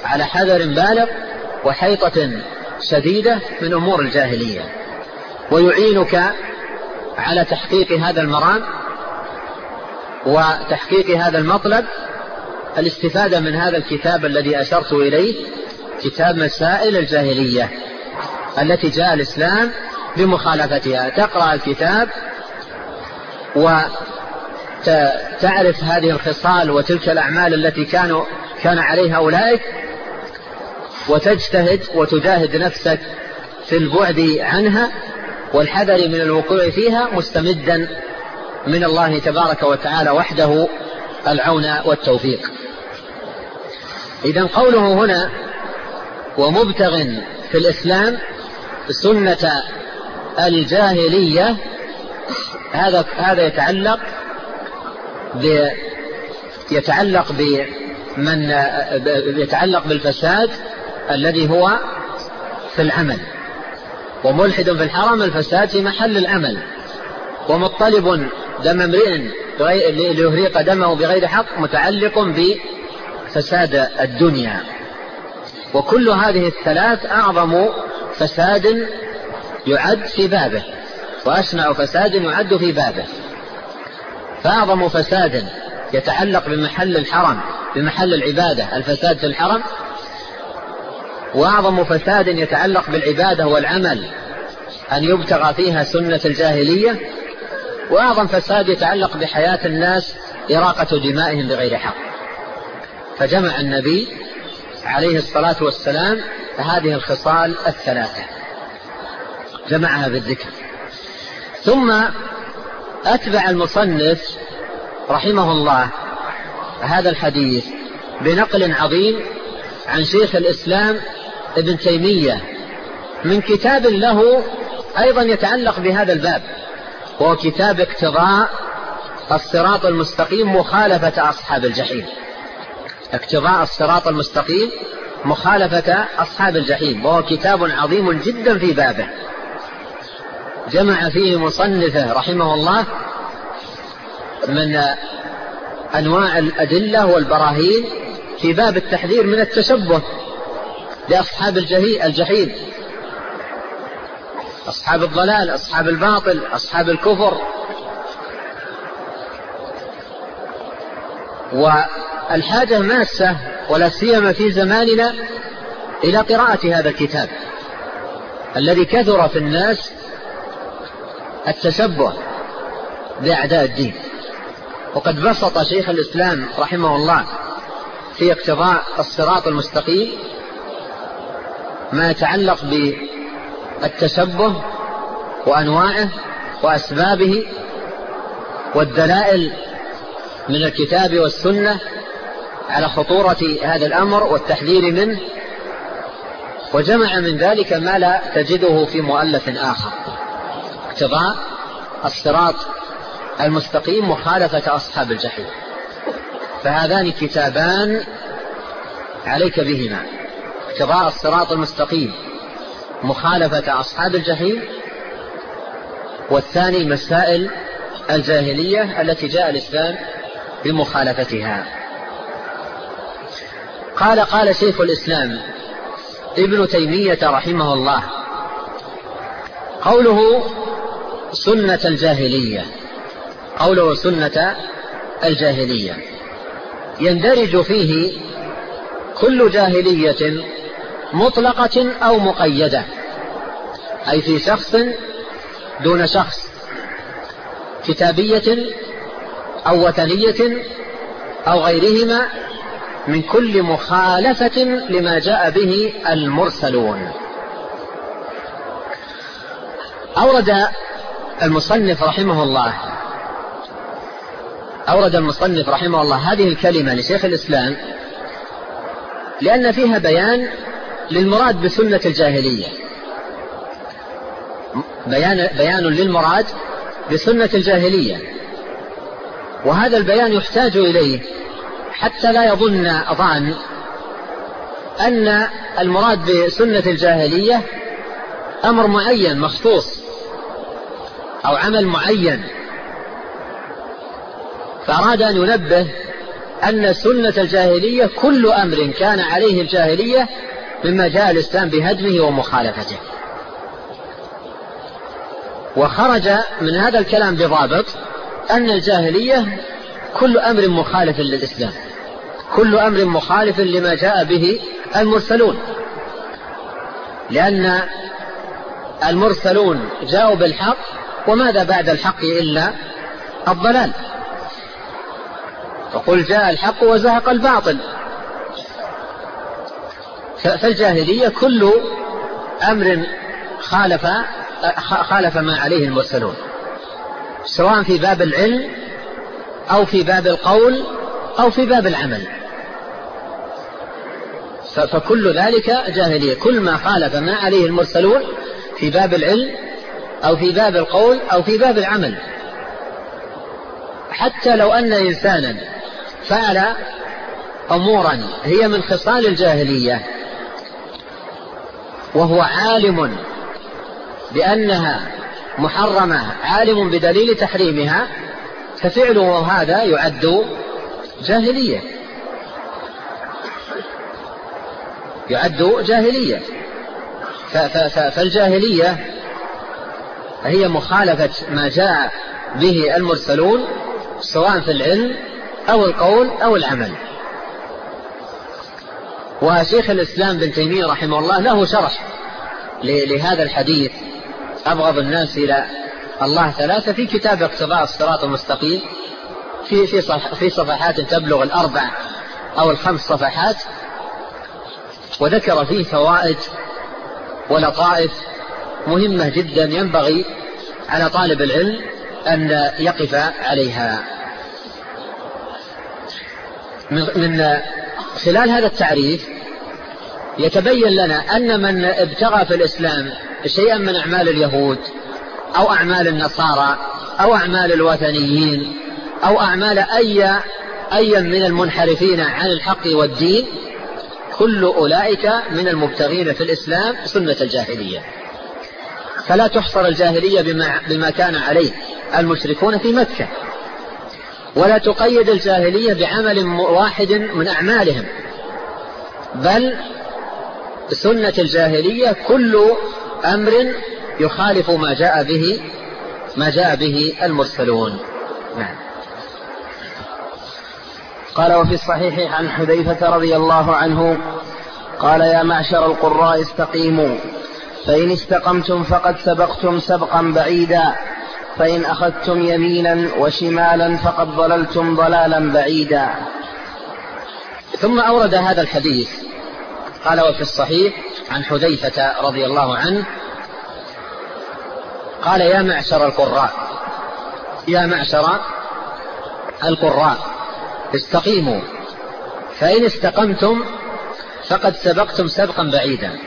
على حذر بالغ وحيطة شديدة من أمور الجاهلية. ويعينك على تحقيق هذا المرام وتحقيق هذا المطلب الاستفادة من هذا الكتاب الذي أشرت إليه كتاب مسائل الجاهلية التي جاء الإسلام بمخالفتها. تقرأ الكتاب وتعرف هذه الخصال وتلك الأعمال التي كانوا كان عليها أولئك وتجتهد وتجاهد نفسك في البعد عنها والحذر من الوقوع فيها مستمدا من الله تبارك وتعالى وحده العون والتوفيق. إذا قوله هنا ومبتغ في الإسلام سنة الجاهلية هذا هذا يتعلق ب يتعلق بمن يتعلق بالفساد الذي هو في العمل. وملحد في الحرم الفساد في محل العمل ومطلب دم امرئ ليهريق دمه بغير حق متعلق بفساد الدنيا. وكل هذه الثلاث أعظم فساد يعد في بابه وأشنع فساد يعد في بابه. فأعظم فساد يتعلق بمحل الحرم بمحل العبادة الفساد في الحرم. وأعظم فساد يتعلق بالعبادة والعمل أن يبتغى فيها سنة الجاهلية. وأعظم فساد يتعلق بحياة الناس إراقة دمائهم بغير حق. فجمع النبي عليه الصلاة والسلام هذه الخصال الثلاثة. جمعها بالذكر. ثم أتبع المصنف رحمه الله هذا الحديث بنقل عظيم عن شيخ الإسلام ابن تيمية من كتاب له أيضا يتعلق بهذا الباب. وهو كتاب اقتضاء الصراط المستقيم مخالفة أصحاب الجحيم. اقتضاء الصراط المستقيم مخالفة أصحاب الجحيم. وهو كتاب عظيم جدا في بابه. جمع فيه مصنفه رحمه الله من أنواع الأدلة والبراهين في باب التحذير من التشبه لأصحاب الجحيم. أصحاب الضلال أصحاب الباطل أصحاب الكفر. والحاجة ماسة ولا سيما في زماننا إلى قراءة هذا الكتاب الذي كثر في الناس التشبه بأعداء الدين. وقد بسط شيخ الإسلام رحمه الله في اقتضاء الصراط المستقيم ما يتعلق بالتشبه وأنواعه وأسبابه والدلائل من الكتاب والسنة على خطورة هذا الأمر والتحذير منه وجمع من ذلك ما لا تجده في مؤلف آخر. اقتضاء الصراط المستقيم مخالفة أصحاب الجحيم. فهذان كتابان عليك بهما. اقتضاء الصراط المستقيم. مخالفة أصحاب الجحيم. والثاني مسائل الجاهلية التي جاء الإسلام بمخالفتها. قال قال شيخ الإسلام ابن تيمية رحمه الله قوله سنة الجاهلية قوله سنة الجاهلية يندرج فيه كل جاهلية مطلقة أو مقيدة. أي في شخص دون شخص. كتابية أو وثنية أو غيرهما من كل مخالفة لما جاء به المرسلون. أورد المصنف رحمه الله أورد المصنف رحمه الله هذه الكلمة لشيخ الإسلام لأن فيها بيان للمراد بسنة الجاهلية. بيان, بيان للمراد بسنة الجاهلية. وهذا البيان يحتاج إليه حتى لا يظن ظان أن المراد بسنة الجاهلية أمر معين مخصوص أو عمل معين. فأراد أن ينبه أن سنة الجاهلية كل أمر كان عليه الجاهلية مما جاء الإسلام بهدمه ومخالفته. وخرج من هذا الكلام بضابط أن الجاهلية كل أمر مخالف للإسلام. كل أمر مخالف لما جاء به المرسلون. لأن المرسلون جاءوا بالحق وماذا بعد الحق إلا الضلال؟ فقل جاء الحق وزهق الباطل. فالجاهلية كل أمر خالف خالف ما عليه المرسلون. سواء في باب العلم أو في باب القول أو في باب العمل. فكل ذلك جاهلية. كل ما خالف ما عليه المرسلون في باب العلم أو في باب القول أو في باب العمل. حتى لو أن إنسانا فعل أمورا هي من خصال الجاهلية وهو عالم بأنها محرمة عالم بدليل تحريمها ففعله هذا يعد جاهلية. يعد جاهلية. فالجاهلية هي مخالفة ما جاء به المرسلون سواء في العلم أو القول أو العمل. وشيخ الإسلام بن تيمية رحمه الله له شرح لهذا الحديث. أبغض الناس إلى الله ثلاثة في كتاب اقتضاء الصراط المستقيم في في في صفحات تبلغ الأربع أو الخمس صفحات. وذكر فيه فوائد ولطائف مهمة جدا ينبغي على طالب العلم أن يقف عليها. من خلال هذا التعريف يتبين لنا أن من ابتغى في الإسلام شيئا من أعمال اليهود أو أعمال النصارى أو أعمال الوثنيين أو أعمال أي أي من المنحرفين عن الحق والدين كل أولئك من المبتغين في الإسلام سنة الجاهلية. فلا تحصر الجاهلية بما, بما كان عليه المشركون في مكة. ولا تقيد الجاهلية بعمل واحد من أعمالهم. بل سنة الجاهلية كل أمر يخالف ما جاء به ما جاء به المرسلون. نعم. قال وفي الصحيح عن حذيفة رضي الله عنه قال يا معشر القراء استقيموا فإن استقمتم فقد سبقتم سبقا بعيدا. فإن أخذتم يمينا وشمالا فقد ضللتم ضلالا بعيدا. ثم أورد هذا الحديث. قال وفي الصحيح عن حذيفة رضي الله عنه قال يا معشر القراء يا معشر القراء استقيموا فإن استقمتم فقد سبقتم سبقا بعيدا.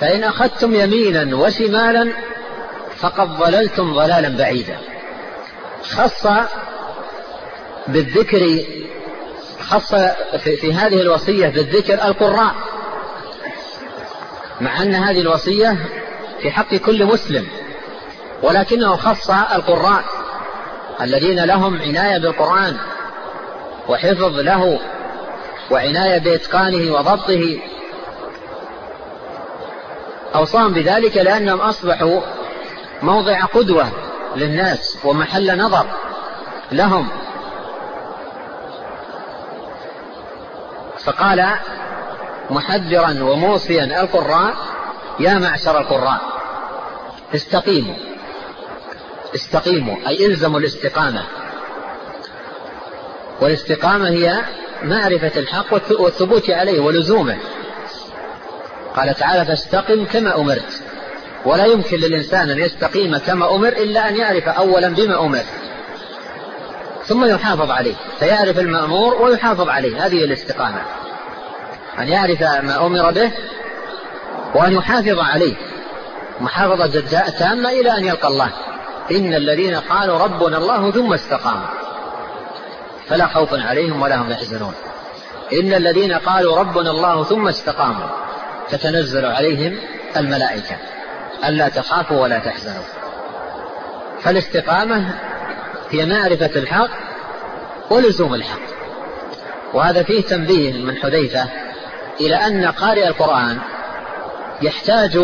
فإن أخذتم يمينا وشمالا فقد ضللتم ضلالا بعيدا. خص بالذكر خص في, هذه الوصية بالذكر القراء مع أن هذه الوصية في حق كل مسلم ولكنه خص القراء الذين لهم عناية بالقرآن وحفظ له وعناية بإتقانه وضبطه. أوصاهم بذلك لأنهم أصبحوا موضع قدوة للناس ومحل نظر لهم. فقال محذرا وموصيا القراء يا معشر القراء استقيموا استقيموا أي إلزموا الاستقامة. والاستقامة هي معرفة الحق والثبوت عليه ولزومه. قال تعالى فاستقم كما أمرت. ولا يمكن للإنسان أن يستقيم كما أمر إلا أن يعرف أولا بما أمر. ثم يحافظ عليه فيعرف المأمور ويحافظ عليه. هذه الاستقامة. أن يعرف ما أمر به وأن يحافظ عليه. محافظة تامة إلى أن يلقى الله. إن الذين قالوا ربنا الله ثم استقاموا فلا خوف عليهم ولا هم يحزنون. إن الذين قالوا ربنا الله ثم استقاموا تتنزل عليهم الملائكة. ألا تخافوا ولا تحزنوا. فالاستقامة هي معرفة الحق ولزوم الحق. وهذا فيه تنبيه من حذيفة إلى أن قارئ القرآن يحتاج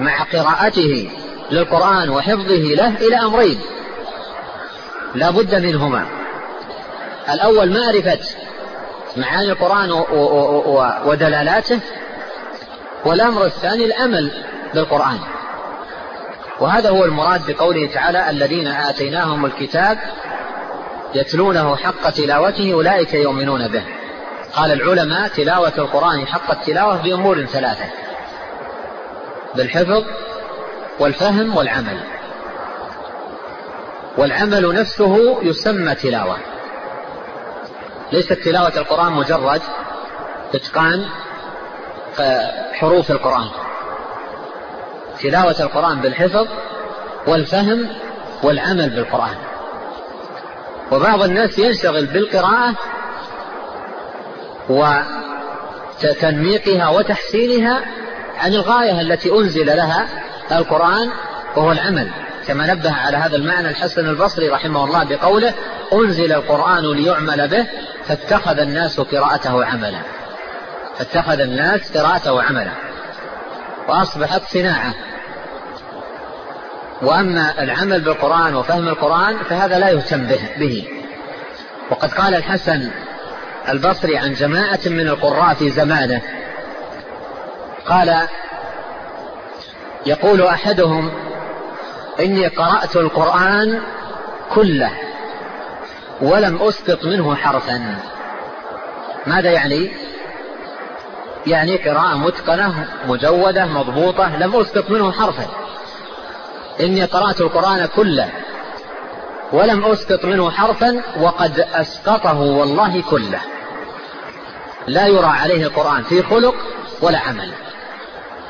مع قراءته للقرآن وحفظه له إلى أمرين. لا بد منهما. الأول معرفة معاني القرآن ودلالاته والأمر الثاني الأمل بالقرآن. وهذا هو المراد بقوله تعالى الذين آتيناهم الكتاب يتلونه حق تلاوته أولئك يؤمنون به. قال العلماء تلاوة القرآن حق التلاوة بأمور ثلاثة بالحفظ والفهم والعمل. والعمل نفسه يسمى تلاوة. ليست تلاوة القرآن مجرد إتقان حروف القرآن. تلاوة القرآن بالحفظ والفهم والعمل بالقرآن. وبعض الناس ينشغل بالقراءة وتنميقها وتحسينها عن الغاية التي أنزل لها القرآن وهو العمل. كما نبه على هذا المعنى الحسن البصري رحمه الله بقوله أنزل القرآن ليعمل به فاتخذ الناس قراءته عملا. فاتخذ الناس قراءته عملا. وأصبحت صناعة. وأما العمل بالقرآن وفهم القرآن فهذا لا يهتم به, وقد قال الحسن البصري عن جماعة من القراء في زمانه قال يقول أحدهم إني قرأت القرآن كله ولم أسقط منه حرفا. ماذا يعني؟ يعني قراءة متقنة مجودة مضبوطة لم أسقط منه حرفا. إني قرأت القرآن كله ولم أسقط منه حرفا وقد أسقطه والله كله. لا يرى عليه القرآن في خلق ولا عمل.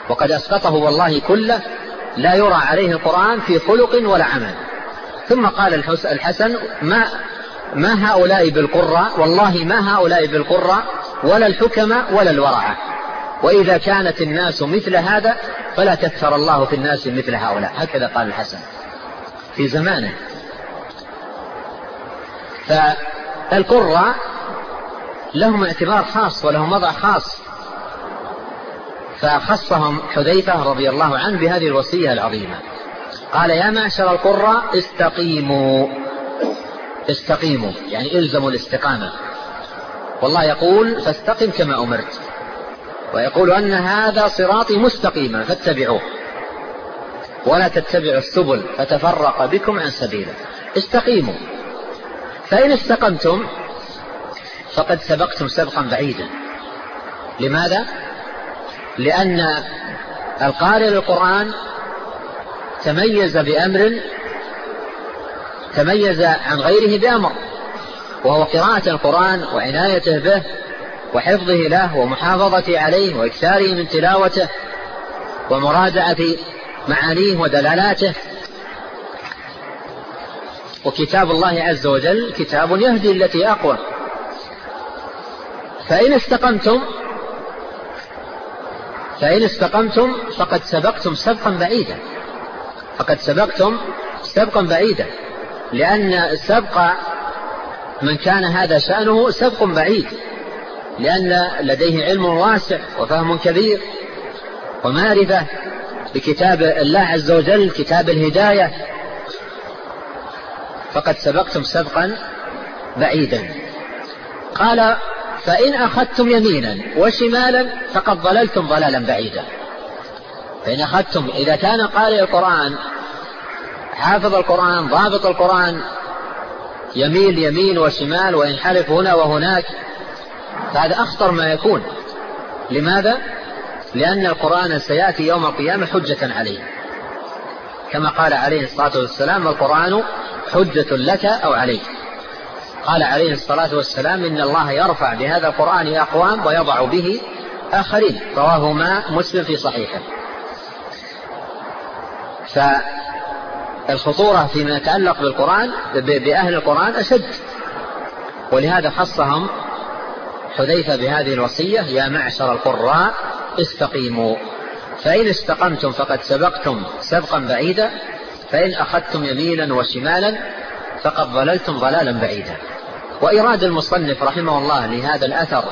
وقد أسقطه والله كله لا يرى عليه القرآن في خلق ولا عمل. ثم قال الحسن ما ما هؤلاء بالقراء؟ والله ما هؤلاء بالقراء ولا الحكماء ولا الورعة. وإذا كانت الناس مثل هذا فلا كثر الله في الناس مثل هؤلاء. هكذا قال الحسن في زمانه. فالقراء لهم اعتبار خاص ولهم وضع خاص. فخصهم حذيفة رضي الله عنه بهذه الوصية العظيمة. قال يا معشر القراء استقيموا. استقيموا يعني إلزموا الاستقامة. والله يقول فاستقم كما أمرت. ويقول أن هذا صراطي مستقيما فاتبعوه. ولا تتبعوا السبل فتفرق بكم عن سبيله. استقيموا. فإن استقمتم فقد سبقتم سبقا بعيدا. لماذا؟ لأن القارئ للقرآن تميز بأمر تميز عن غيره بأمر وهو قراءة القرآن وعنايته به وحفظه له ومحافظته عليه وإكثاره من تلاوته ومراجعة معانيه ودلالاته. وكتاب الله عز وجل كتاب يهدي التي أقوى. فإن استقمتم فإن استقمتم فقد سبقتم سبقا بعيدا. فقد سبقتم سبقا بعيدا. لأن سبق من كان هذا شأنه سبق بعيد. لأن لديه علم واسع وفهم كبير ومعرفة بكتاب الله عز وجل كتاب الهداية. فقد سبقتم سبقا بعيدا. قال فإن أخذتم يمينا وشمالا فقد ضللتم ضلالا بعيدا. فإن أخذتم إذا كان قارئ القرآن حافظ القرآن ضابط القرآن يميل يمين وشمال وينحرف هنا وهناك فهذا أخطر ما يكون. لماذا؟ لأن القرآن سيأتي يوم القيامة حجة عليه. كما قال عليه الصلاة والسلام القرآن حجة لك أو عليك. قال عليه الصلاة والسلام إن الله يرفع بهذا القرآن أقوام ويضع به آخرين. رواه ما مسلم في صحيحه. فالخطورة فيما يتعلق بالقرآن بأهل القرآن أشد. ولهذا خصهم حذيفة بهذه الوصية يا معشر القراء استقيموا. فإن استقمتم فقد سبقتم سبقا بعيدا فإن أخذتم يمينا وشمالا فقد ضللتم ضلالا بعيدا. وإراد المصنف رحمه الله لهذا الأثر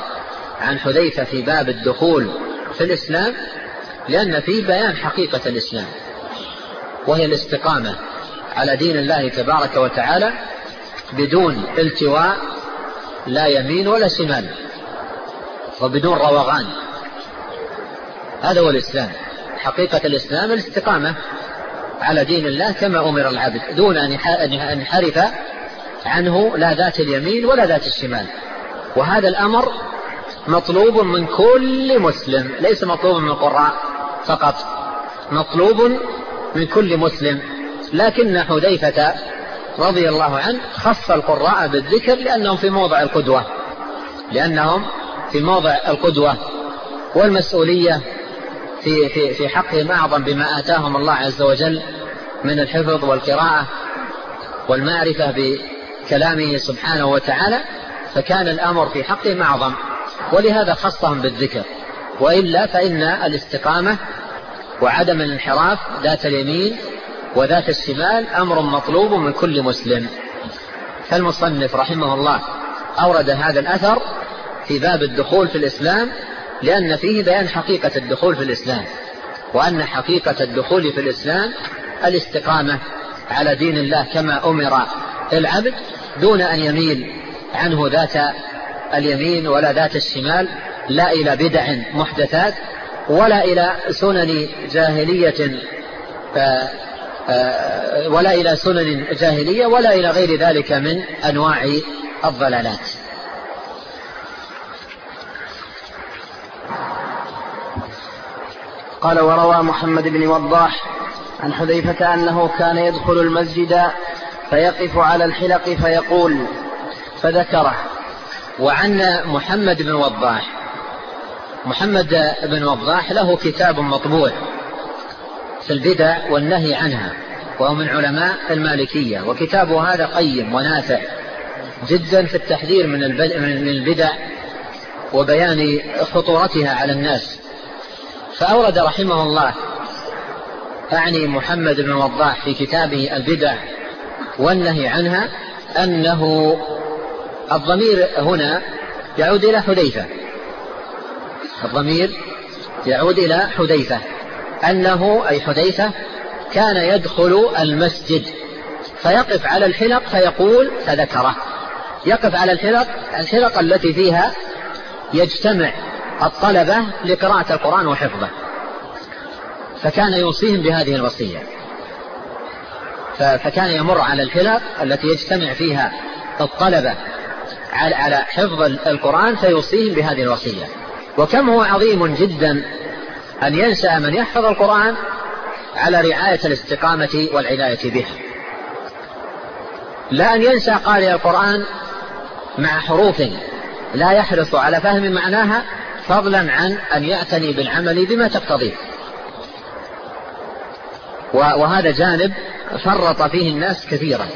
عن حذيفة في باب الدخول في الإسلام لأن فيه بيان حقيقة الإسلام وهي الاستقامة على دين الله تبارك وتعالى بدون التواء لا يمين ولا شمال. وبدون روغان. هذا هو الإسلام. حقيقة الإسلام الاستقامة على دين الله كما أمر العبد دون أن ينحرف عنه لا ذات اليمين ولا ذات الشمال. وهذا الأمر مطلوب من كل مسلم ليس مطلوب من القراء فقط مطلوب من كل مسلم. لكن حذيفة رضي الله عنه خص القراء بالذكر لأنهم في موضع القدوة لأنهم في موضع القدوة والمسؤولية في, في, في حقهم أعظم بما آتاهم الله عز وجل من الحفظ والقراءة والمعرفة بكلامه سبحانه وتعالى فكان الأمر في حقهم أعظم. ولهذا خصهم بالذكر. وإلا فإن الاستقامة وعدم الانحراف ذات اليمين وذات الشمال أمر مطلوب من كل مسلم. فالمصنف رحمه الله أورد هذا الأثر في باب الدخول في الإسلام لأن فيه بيان حقيقة الدخول في الإسلام وأن حقيقة الدخول في الإسلام الاستقامة على دين الله كما أمر العبد دون أن يميل عنه ذات اليمين ولا ذات الشمال لا إلى بدع محدثات ولا إلى سنن جاهلية آه، آه، ولا إلى سنن جاهلية ولا إلى غير ذلك من أنواع الضلالات. قال وروى محمد بن وضاح عن حذيفة أنه كان يدخل المسجد فيقف على الحلق فيقول فذكره. وعن محمد بن وضاح. محمد بن وضاح له كتاب مطبوع في البدع والنهي عنها وهو من علماء المالكية وكتابه هذا قيم ونافع جدا في التحذير من البدع وبيان خطورتها على الناس. فأورد رحمه الله أعني محمد بن وضاح في كتابه البدع والنهي عنها أنه الضمير هنا يعود إلى حذيفة. الضمير يعود إلى حذيفة. أنه أي حذيفة كان يدخل المسجد فيقف على الحلق فيقول فذكره. يقف على الحلق الحلق التي فيها يجتمع الطلبة لقراءة القرآن وحفظه. فكان يوصيهم بهذه الوصية. فكان يمر على الحلق التي يجتمع فيها الطلبة على حفظ القرآن فيوصيهم بهذه الوصية. وكم هو عظيم جدا أن ينشأ من يحفظ القرآن على رعاية الاستقامة والعناية به لا أن ينسى قارئ القرآن مع حروف لا يحرص على فهم معناها فضلا عن أن يعتني بالعمل بما تقتضيه. وهذا جانب فرط فيه الناس كثيرا.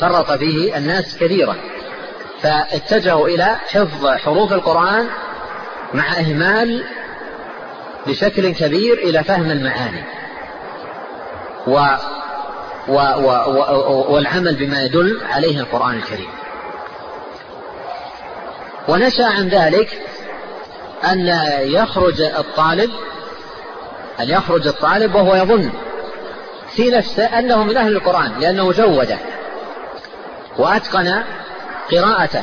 فرط فيه الناس كثيرا. فاتجهوا إلى حفظ حروف القرآن مع إهمال بشكل كبير إلى فهم المعاني. و و و و والعمل بما يدل عليه القرآن الكريم. ونشأ عن ذلك أن يخرج الطالب أن يخرج الطالب وهو يظن في نفسه أنه من أهل القرآن لأنه جوده وأتقن قراءته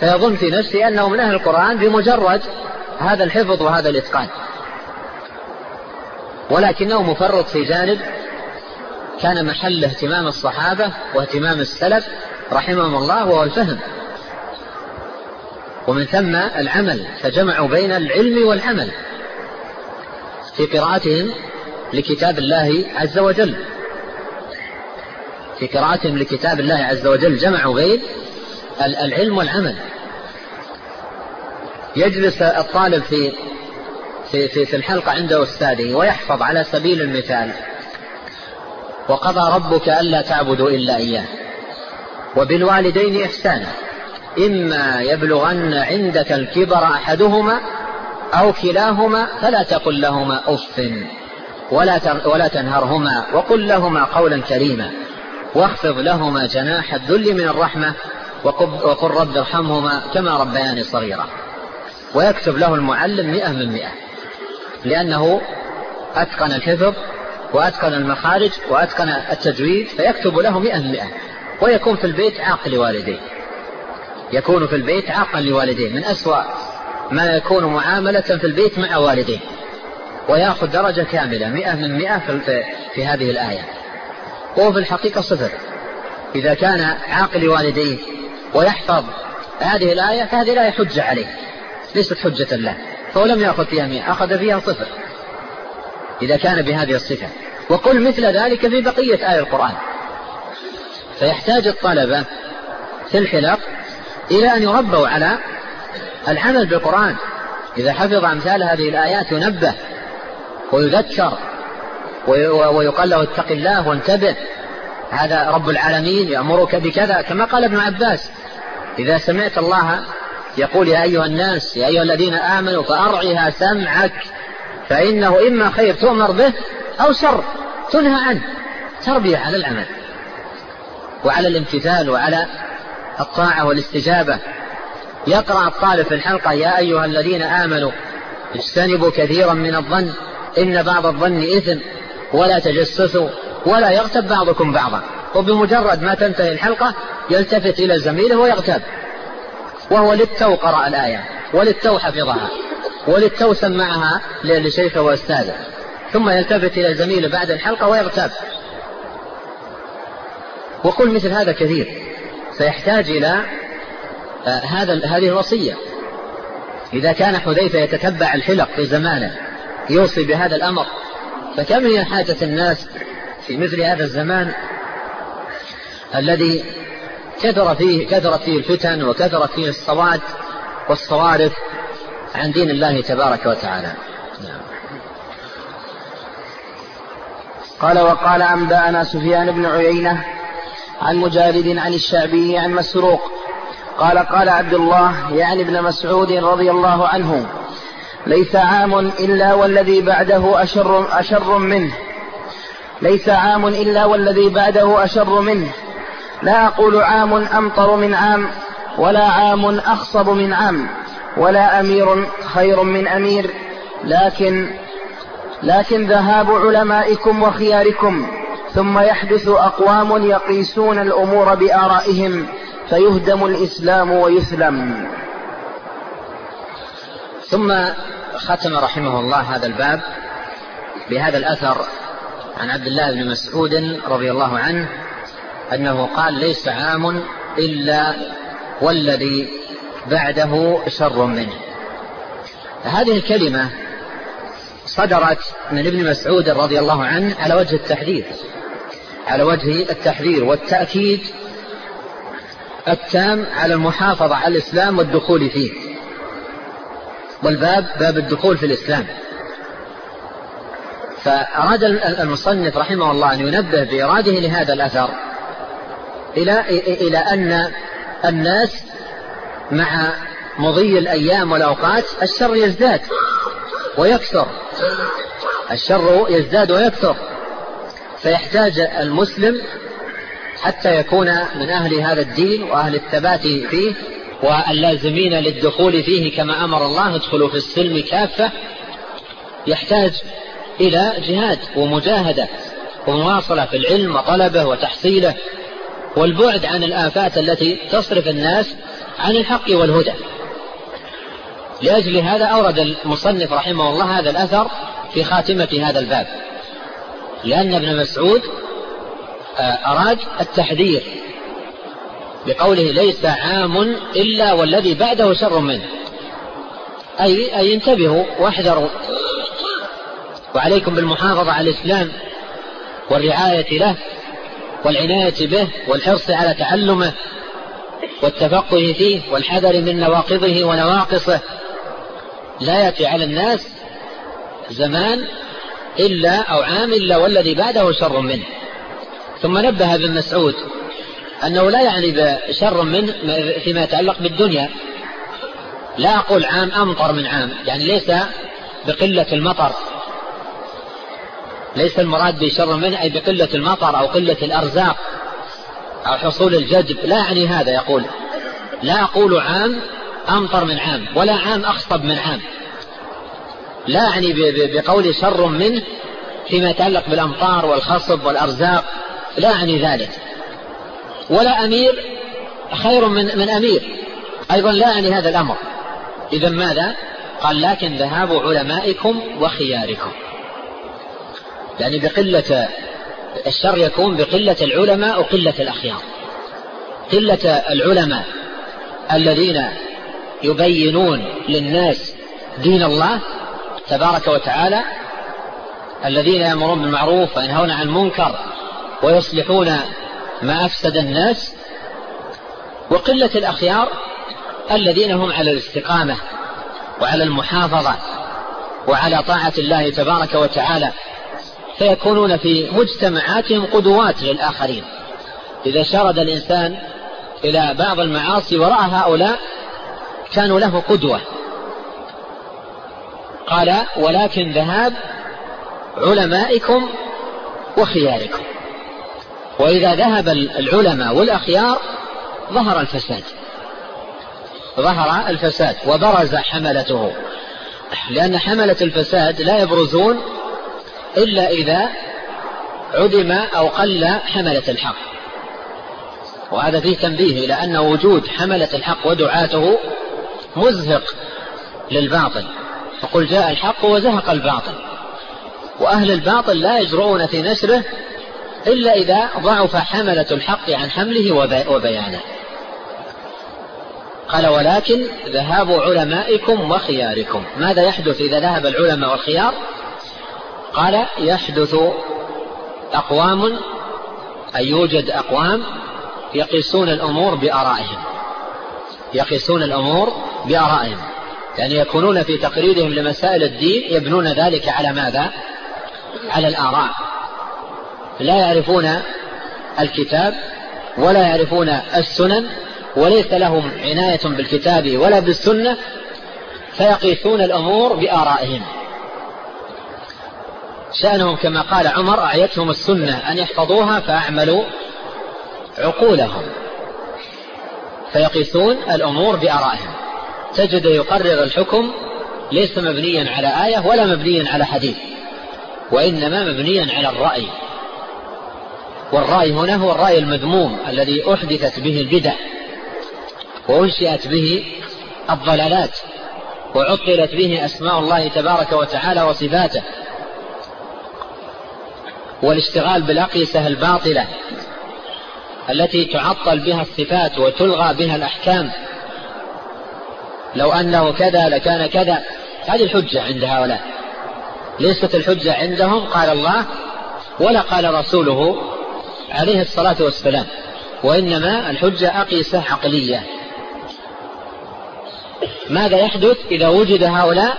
فيظن في نفسه أنه من أهل القرآن بمجرد هذا الحفظ وهذا الإتقان. ولكنه مفرط في جانب كان محل اهتمام الصحابة واهتمام السلف رحمهم الله وهو الفهم. ومن ثم العمل فجمعوا بين العلم والعمل في قراءتهم لكتاب الله عز وجل. في قراءتهم لكتاب الله عز وجل جمعوا بين العلم والعمل. يجلس الطالب في في في, في الحلقة عند أستاذه ويحفظ على سبيل المثال. وقضى ربك ألا تعبدوا إلا إياه. وبالوالدين إحسانا. إما يبلغن عندك الكبر أحدهما أو كلاهما فلا تقل لهما أف ولا ولا تنهرهما وقل لهما قولا كريما واخفض لهما جناح الذل من الرحمة وقل رب ارحمهما كما ربياني صغيرا ويكتب له المعلم مئة من مئة لأنه أتقن الحفظ وأتقن المخارج وأتقن التجويد فيكتب له مئة من مئة ويكون في البيت عاق لوالديه يكون في البيت عاقا لوالديه من أسوأ ما يكون معاملة في البيت مع والديه. ويأخذ درجة كاملة مئة من مئة في, هذه الآية. وهو في الحقيقة صفر. إذا كان عاق لوالديه ويحفظ هذه الآية فهذه الآية حجة عليه. ليست حجة له. فهو لم يأخذ فيها مئة أخذ فيها صفر. إذا كان بهذه الصفة. وقل مثل ذلك في بقية آية القرآن. فيحتاج الطلبة في الحلق إلى أن يربوا على العمل بالقرآن. إذا حفظ أمثال هذه الآيات ينبه ويذكر ويقال له اتق الله وانتبه. هذا رب العالمين يأمرك بكذا كما قال ابن عباس إذا سمعت الله يقول يا أيها الناس يا أيها الذين آمنوا فأرعها سمعك فإنه إما خير تؤمر به أو شر تنهى عنه. تربية على العمل وعلى الامتثال وعلى الطاعة والاستجابة. يقرأ الطالب في الحلقة يا أيها الذين آمنوا اجتنبوا كثيرا من الظن إن بعض الظن إثم ولا تجسسوا ولا يغتب بعضكم بعضا. وبمجرد ما تنتهي الحلقة يلتفت إلى زميله ويغتاب وهو للتو قرأ الآية وللتو حفظها وللتو سمعها لشيخه وأستاذه. ثم يلتفت إلى زميله بعد الحلقة ويغتاب. وقل مثل هذا كثير. سيحتاج إلى آه، هذا هذه الوصية إذا كان حذيفة يتتبع الحلق في زمانه يوصي بهذا الأمر فكم هي حاجة الناس في مثل هذا الزمان الذي كثر فيه كثرت فيه الفتن وكثرت فيه الصواد والصوارف عن دين الله تبارك وتعالى نعم. قال وقال أنبأنا سفيان بن عيينة عن مجالد عن الشعبي عن مسروق. قال قال عبد الله يعني ابن مسعود رضي الله عنه ليس عام إلا والذي بعده أشر, أشر منه. ليس عام إلا والذي بعده أشر منه. لا أقول عام أمطر من عام ولا عام أخصب من عام ولا أمير خير من أمير. لكن لكن ذهاب علمائكم وخياركم. ثم يحدث أقوام يقيسون الأمور بآرائهم فيهدم الإسلام ويسلم. ثم ختم رحمه الله هذا الباب بهذا الأثر عن عبد الله بن مسعود رضي الله عنه أنه قال ليس عام إلا والذي بعده شر منه. هذه الكلمة صدرت من ابن مسعود رضي الله عنه على وجه التحذير على وجه التحذير والتأكيد التام على المحافظة على الإسلام والدخول فيه. والباب باب الدخول في الإسلام. فأراد المصنف رحمه الله أن ينبه بإراده لهذا الأثر إلى إلى أن الناس مع مضي الأيام والأوقات الشر يزداد ويكثر. الشر يزداد ويكثر. فيحتاج المسلم حتى يكون من أهل هذا الدين وأهل الثبات فيه واللازمين للدخول فيه كما أمر الله ادخلوا في السلم كافة. يحتاج إلى جهاد ومجاهدة ومواصلة في العلم وطلبه وتحصيله والبعد عن الآفات التي تصرف الناس عن الحق والهدى. لأجل هذا أورد المصنف رحمه الله هذا الأثر في خاتمة هذا الباب. لأن ابن مسعود آه، أراد التحذير بقوله ليس عام إلا والذي بعده شر منه. أي, أي انتبهوا واحذروا. وعليكم بالمحافظة على الإسلام والرعاية له والعناية به والحرص على تعلمه والتفقه فيه والحذر من نواقضه ونواقصه. لا يأتي على الناس زمان إلا أو عام إلا والذي بعده شر منه. ثم نبه ابن مسعود أنه لا يعني بشر منه فيما يتعلق بالدنيا. لا أقول عام أمطر من عام يعني ليس بقلة المطر. ليس المراد بشر منه أي بقلة المطر أو قلة الأرزاق أو حصول الجدب لا يعني هذا يقول. لا أقول عام أمطر من عام ولا عام أخصب من عام. لا أعني بقول شر منه فيما يتعلق بالأمطار والخصب والأرزاق لا أعني ذلك. ولا أمير خير من, من أمير. أيضا لا أعني هذا الأمر. إذا ماذا؟ قال لكن ذهاب علمائكم وخياركم. يعني بقلة الشر يكون بقلة العلماء وقلة الأخيار. قلة العلماء الذين يبينون للناس دين الله تبارك وتعالى الذين يأمرون بالمعروف وينهون عن المنكر ويصلحون ما أفسد الناس وقلة الأخيار الذين هم على الاستقامة وعلى المحافظة وعلى طاعة الله تبارك وتعالى فيكونون في مجتمعاتهم قدوات للآخرين. إذا شرد الإنسان إلى بعض المعاصي وراء هؤلاء كانوا له قدوة. قال ولكن ذهاب علمائكم وخياركم. وإذا ذهب العلماء والأخيار ظهر الفساد. ظهر الفساد وبرز حملته. لأن حملة الفساد لا يبرزون إلا إذا عدم أو قل حملة الحق. وهذا فيه تنبيه إلى أن وجود حملة الحق ودعاته مزهق للباطل. فقل جاء الحق وزهق الباطل. وأهل الباطل لا يجرؤون في نشره إلا إذا ضعف حملة الحق عن حمله وبيانه. قال ولكن ذهاب علمائكم وخياركم. ماذا يحدث إذا ذهب العلماء والخيار؟ قال يحدث أقوام أي يوجد أقوام يقيسون الأمور بآرائهم. يقيسون الأمور بآرائهم. يعني يكونون في تقريرهم لمسائل الدين يبنون ذلك على ماذا؟ على الآراء. لا يعرفون الكتاب ولا يعرفون السنن وليس لهم عناية بالكتاب ولا بالسنة فيقيسون الأمور بآرائهم. شأنهم كما قال عمر أعيتهم السنة أن يحفظوها فأعملوا عقولهم. فيقيسون الأمور بآرائهم. تجد يقرر الحكم ليس مبنيا على آية ولا مبنيا على حديث وإنما مبنيا على الرأي. والرأي هنا هو الرأي المذموم الذي أحدثت به البدع وأنشئت به الضلالات وعطلت به أسماء الله تبارك وتعالى وصفاته. والاشتغال بالأقيسة الباطلة التي تعطل بها الصفات وتلغى بها الأحكام لو أنه كذا لكان كذا. هذه الحجة عند هؤلاء. ليست الحجة عندهم؟ قال الله. ولا قال رسوله عليه الصلاة والسلام. وإنما الحجة أقيسة عقلية. ماذا يحدث إذا وجد هؤلاء؟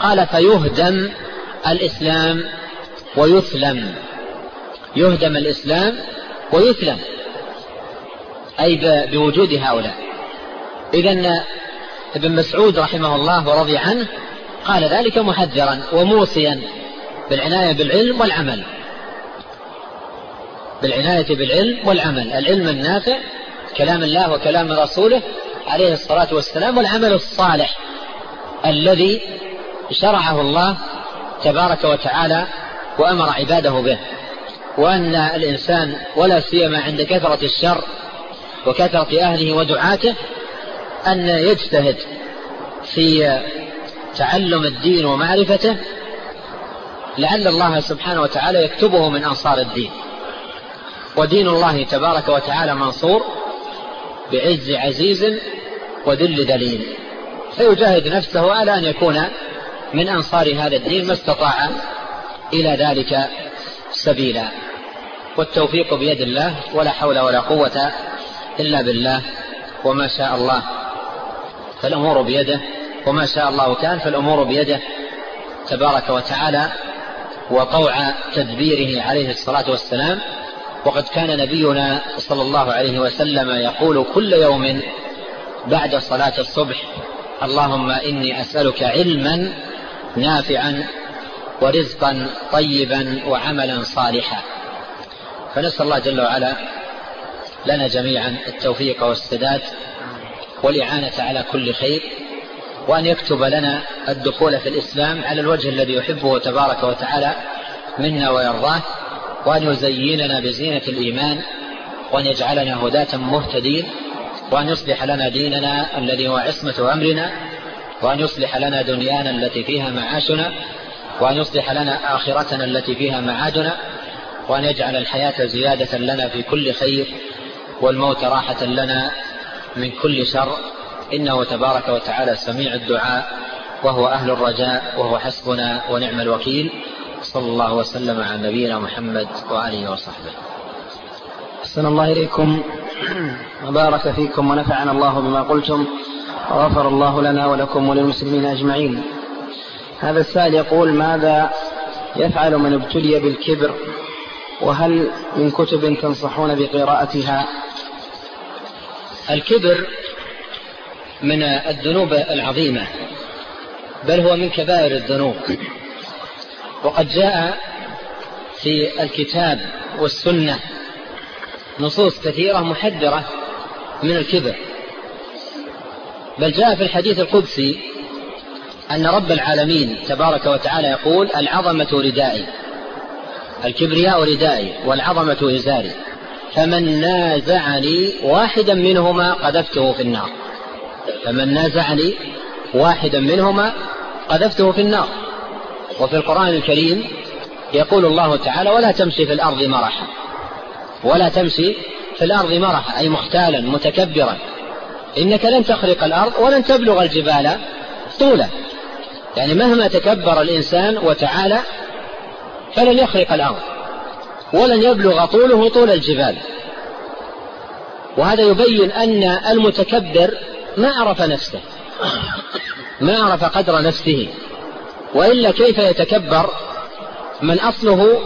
قال فيهدم الإسلام ويثلم. يهدم الإسلام ويثلم. أي بوجود هؤلاء. إذا ابن مسعود رحمه الله ورضي عنه قال ذلك محذرا وموصيا بالعناية بالعلم والعمل. بالعناية بالعلم والعمل. العلم النافع كلام الله وكلام رسوله عليه الصلاة والسلام والعمل الصالح الذي شرعه الله تبارك وتعالى وأمر عباده به. وأن الإنسان ولا سيما عند كثرة الشر وكثرة أهله ودعاته أن يجتهد في تعلم الدين ومعرفته لعل الله سبحانه وتعالى يكتبه من أنصار الدين. ودين الله تبارك وتعالى منصور بعز عزيز وذل ذليل. فيجاهد نفسه على أن يكون من أنصار هذا الدين ما استطاع إلى ذلك سبيلا. والتوفيق بيد الله ولا حول ولا قوة إلا بالله وما شاء الله. فالأمور بيده وما شاء الله كان فالأمور بيده تبارك وتعالى وطوع تدبيره عليه الصلاة والسلام. وقد كان نبينا صلى الله عليه وسلم يقول كل يوم بعد صلاة الصبح اللهم إني أسألك علما نافعا ورزقا طيبا وعملا صالحا. فنسأل الله جل وعلا لنا جميعا التوفيق والسداد. والإعانة على كل خير وأن يكتب لنا الدخول في الإسلام على الوجه الذي يحبه تبارك وتعالى منا ويرضاه وأن يزيننا بزينة الإيمان وأن يجعلنا هداة مهتدين وأن يصلح لنا ديننا الذي هو عصمة أمرنا وأن يصلح لنا دنيانا التي فيها معاشنا وأن يصلح لنا آخرتنا التي فيها معادنا وأن يجعل الحياة زيادة لنا في كل خير والموت راحة لنا من كل شر إنه تبارك وتعالى سميع الدعاء وهو أهل الرجاء وهو حسبنا ونعم الوكيل. صلى الله وسلم على نبينا محمد وآله وصحبه. أحسن الله إليكم. وبارك فيكم ونفعنا الله بما قلتم. وغفر الله لنا ولكم وللمسلمين أجمعين. هذا السائل يقول ماذا يفعل من ابتلي بالكبر؟ وهل من كتب تنصحون بقراءتها؟ الكبر من الذنوب العظيمة بل هو من كبائر الذنوب. وقد جاء في الكتاب والسنة نصوص كثيرة محذرة من الكبر. بل جاء في الحديث القدسي أن رب العالمين تبارك وتعالى يقول العظمة ردائي الكبرياء ردائي والعظمة إزاري. فمن نازعني واحدا منهما قذفته في النار. فمن نازعني واحدا منهما قذفته في النار. وفي القرآن الكريم يقول الله تعالى ولا تمشي في الأرض مرحا. ولا تمشي في الأرض مرحا أي مختالا متكبرا. إنك لن تخرق الأرض ولن تبلغ الجبال طولا. يعني مهما تكبر الإنسان وتعالى فلن يخرق الأرض. ولن يبلغ طوله طول الجبال. وهذا يبين أن المتكبر ما عرف نفسه ما عرف قدر نفسه. وإلا كيف يتكبر من أصله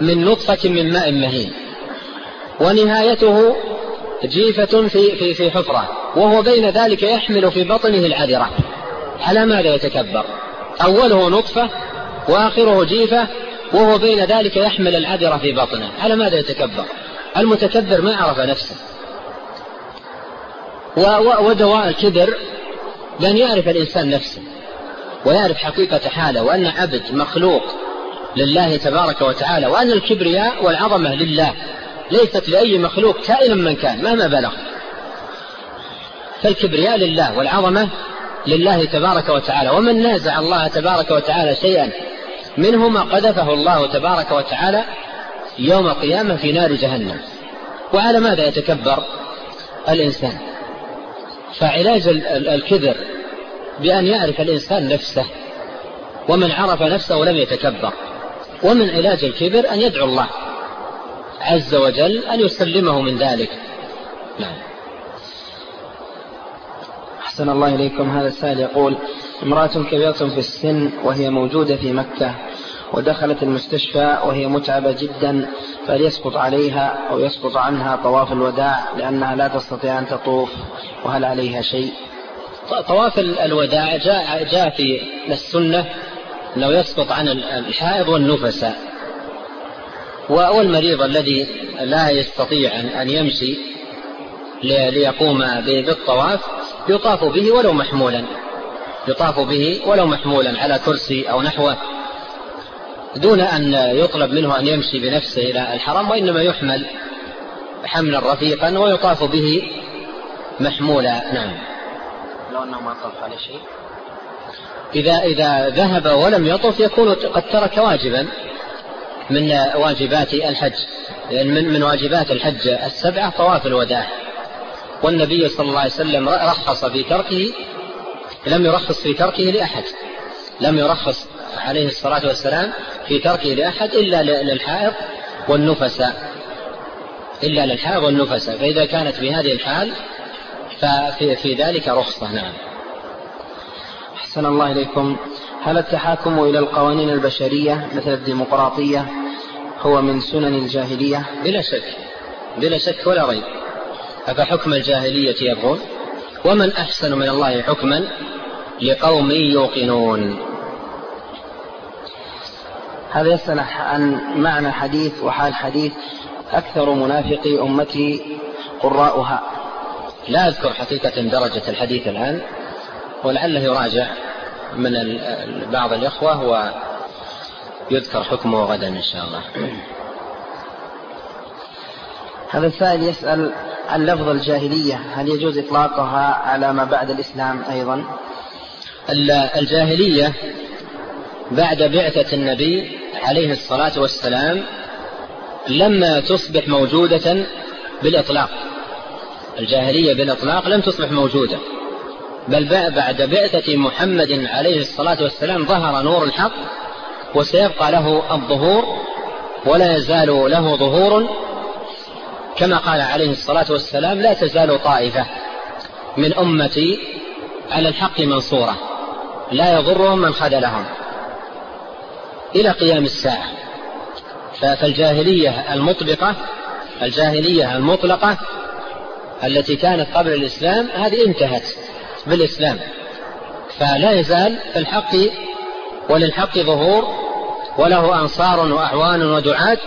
من نطفة من ماء مهين؟ ونهايته جيفة في, في, في حفرة وهو بين ذلك يحمل في بطنه العذرة. على ماذا يتكبر؟ أوله نطفة وآخره جيفة وهو بين ذلك يحمل العذرة في بطنه. على ماذا يتكبر؟ المتكبر ما عرف نفسه. ودواء الكبر بأن يعرف الإنسان نفسه ويعرف حقيقة حاله وأن عبد مخلوق لله تبارك وتعالى وأن الكبرياء والعظمة لله ليست لأي مخلوق كائنا من كان مهما بلغ. فالكبرياء لله والعظمة لله تبارك وتعالى. ومن نازع الله تبارك وتعالى شيئا منهما قذفه الله تبارك وتعالى يوم القيامة في نار جهنم. وعلى ماذا يتكبر الإنسان؟ فعلاج الكبر بأن يعرف الإنسان نفسه ومن عرف نفسه ولم يتكبر ومن علاج الكبر أن يدعو الله عز وجل أن يسلمه من ذلك. نعم. أحسن الله إليكم. هذا السائل يقول امرأة كبيرة في السن وهي موجودة في مكة ودخلت المستشفى وهي متعبة جدا فهل يسقط عليها أو يسقط عنها طواف الوداع لأنها لا تستطيع أن تطوف وهل عليها شيء؟ طواف الوداع جاء, جاء في السنة أنه يسقط عن الحائض والنفساء والمريض الذي لا يستطيع أن يمشي ليقوم بالطواف يطاف به ولو محمولا يطاف به ولو محمولا على كرسي أو نحوه. دون أن يطلب منه أن يمشي بنفسه إلى الحرم وإنما يحمل حملا رفيقا ويطاف به محمولا. نعم. لو أنه ما طاف على شيء. إذا إذا ذهب ولم يطف يكون قد ترك واجبا من واجبات الحج. لأن من من واجبات الحج السبعة طواف الوداع. والنبي صلى الله عليه وسلم رخص في تركه لم يرخص في تركه لأحد. لم يرخص عليه الصلاة والسلام في تركه لأحد إلا للحائض والنفساء إلا للحائض والنفساء فإذا كانت في هذه الحال ففي في ذلك رخصة. نعم. أحسن الله إليكم. هل التحاكم إلى القوانين البشرية مثل الديمقراطية هو من سنن الجاهلية؟ بلا شك. بلا شك ولا ريب. أفحكم الجاهلية يبغون؟ ومن أحسن من الله حكما لقوم يوقنون. هذا يسأل عن معنى حديث وحال حديث أكثر منافقي أمتي قراؤها. لا أذكر حقيقة درجة الحديث الآن ولعله يراجع من بعض الإخوة ويذكر حكمه غدا إن شاء الله. هذا السائل يسأل عن لفظ الجاهلية هل يجوز إطلاقها على ما بعد الإسلام أيضا؟ الجاهلية بعد بعثة النبي عليه الصلاة والسلام لما تصبح موجودة بالإطلاق. الجاهلية بالإطلاق لم تصبح موجودة بل بعد بعثة محمد عليه الصلاة والسلام ظهر نور الحق وسيبقى له الظهور ولا يزال له ظهور. كما قال عليه الصلاة والسلام لا تزال طائفة من أمتي على الحق منصورة لا يضرهم من خذلهم. إلى قيام الساعة. فالجاهلية المطبقة الجاهلية المطلقة التي كانت قبل الإسلام هذه انتهت بالإسلام. فلا يزال في الحق وللحق ظهور وله أنصار وأعوان ودعاة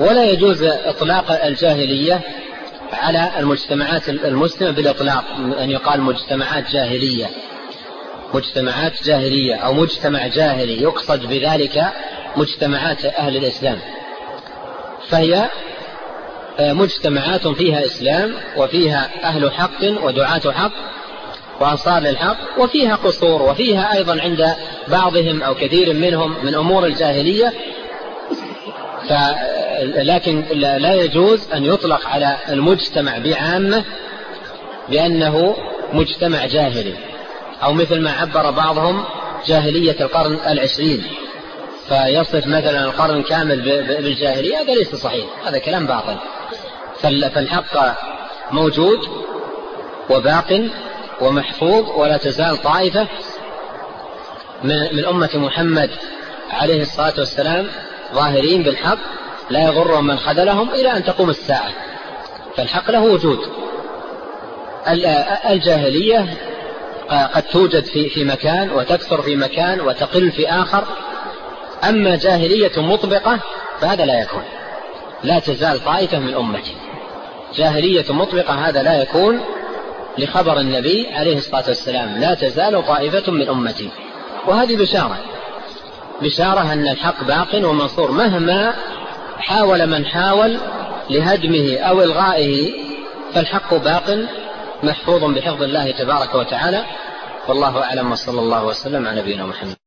ولا يجوز إطلاق الجاهلية على المجتمعات المسلمة بالإطلاق أن يقال مجتمعات جاهلية. مجتمعات جاهلية أو مجتمع جاهلي يقصد بذلك مجتمعات أهل الإسلام. فهي آه، مجتمعات فيها إسلام وفيها أهل حق ودعاة حق وأنصار للحق وفيها قصور وفيها أيضا عند بعضهم أو كثير منهم من أمور الجاهلية. لكن لا يجوز أن يطلق على المجتمع بعامة بأنه مجتمع جاهلي. أو مثل ما عبر بعضهم جاهلية القرن العشرين. فيصف مثلا القرن كامل بالجاهلية هذا ليس صحيح هذا كلام باطل. فالحق موجود وباق ومحفوظ ولا تزال طائفة من أمة محمد عليه الصلاة والسلام ظاهرين بالحق لا يضرهم من خذلهم إلى أن تقوم الساعة. فالحق له وجود. الجاهلية قد توجد في في مكان وتكثر في مكان وتقل في آخر. أما جاهلية مطبقة فهذا لا يكون. لا تزال طائفة من أمتي. جاهلية مطبقة هذا لا يكون لخبر النبي عليه الصلاة والسلام. لا تزال طائفة من أمتي. وهذه بشارة. بشارة أن الحق باق ومنصور. مهما حاول من حاول لهدمه أو إلغائه فالحق باق محفوظ بحفظ الله تبارك وتعالى. والله أعلم وصلى الله وسلم على نبينا محمد.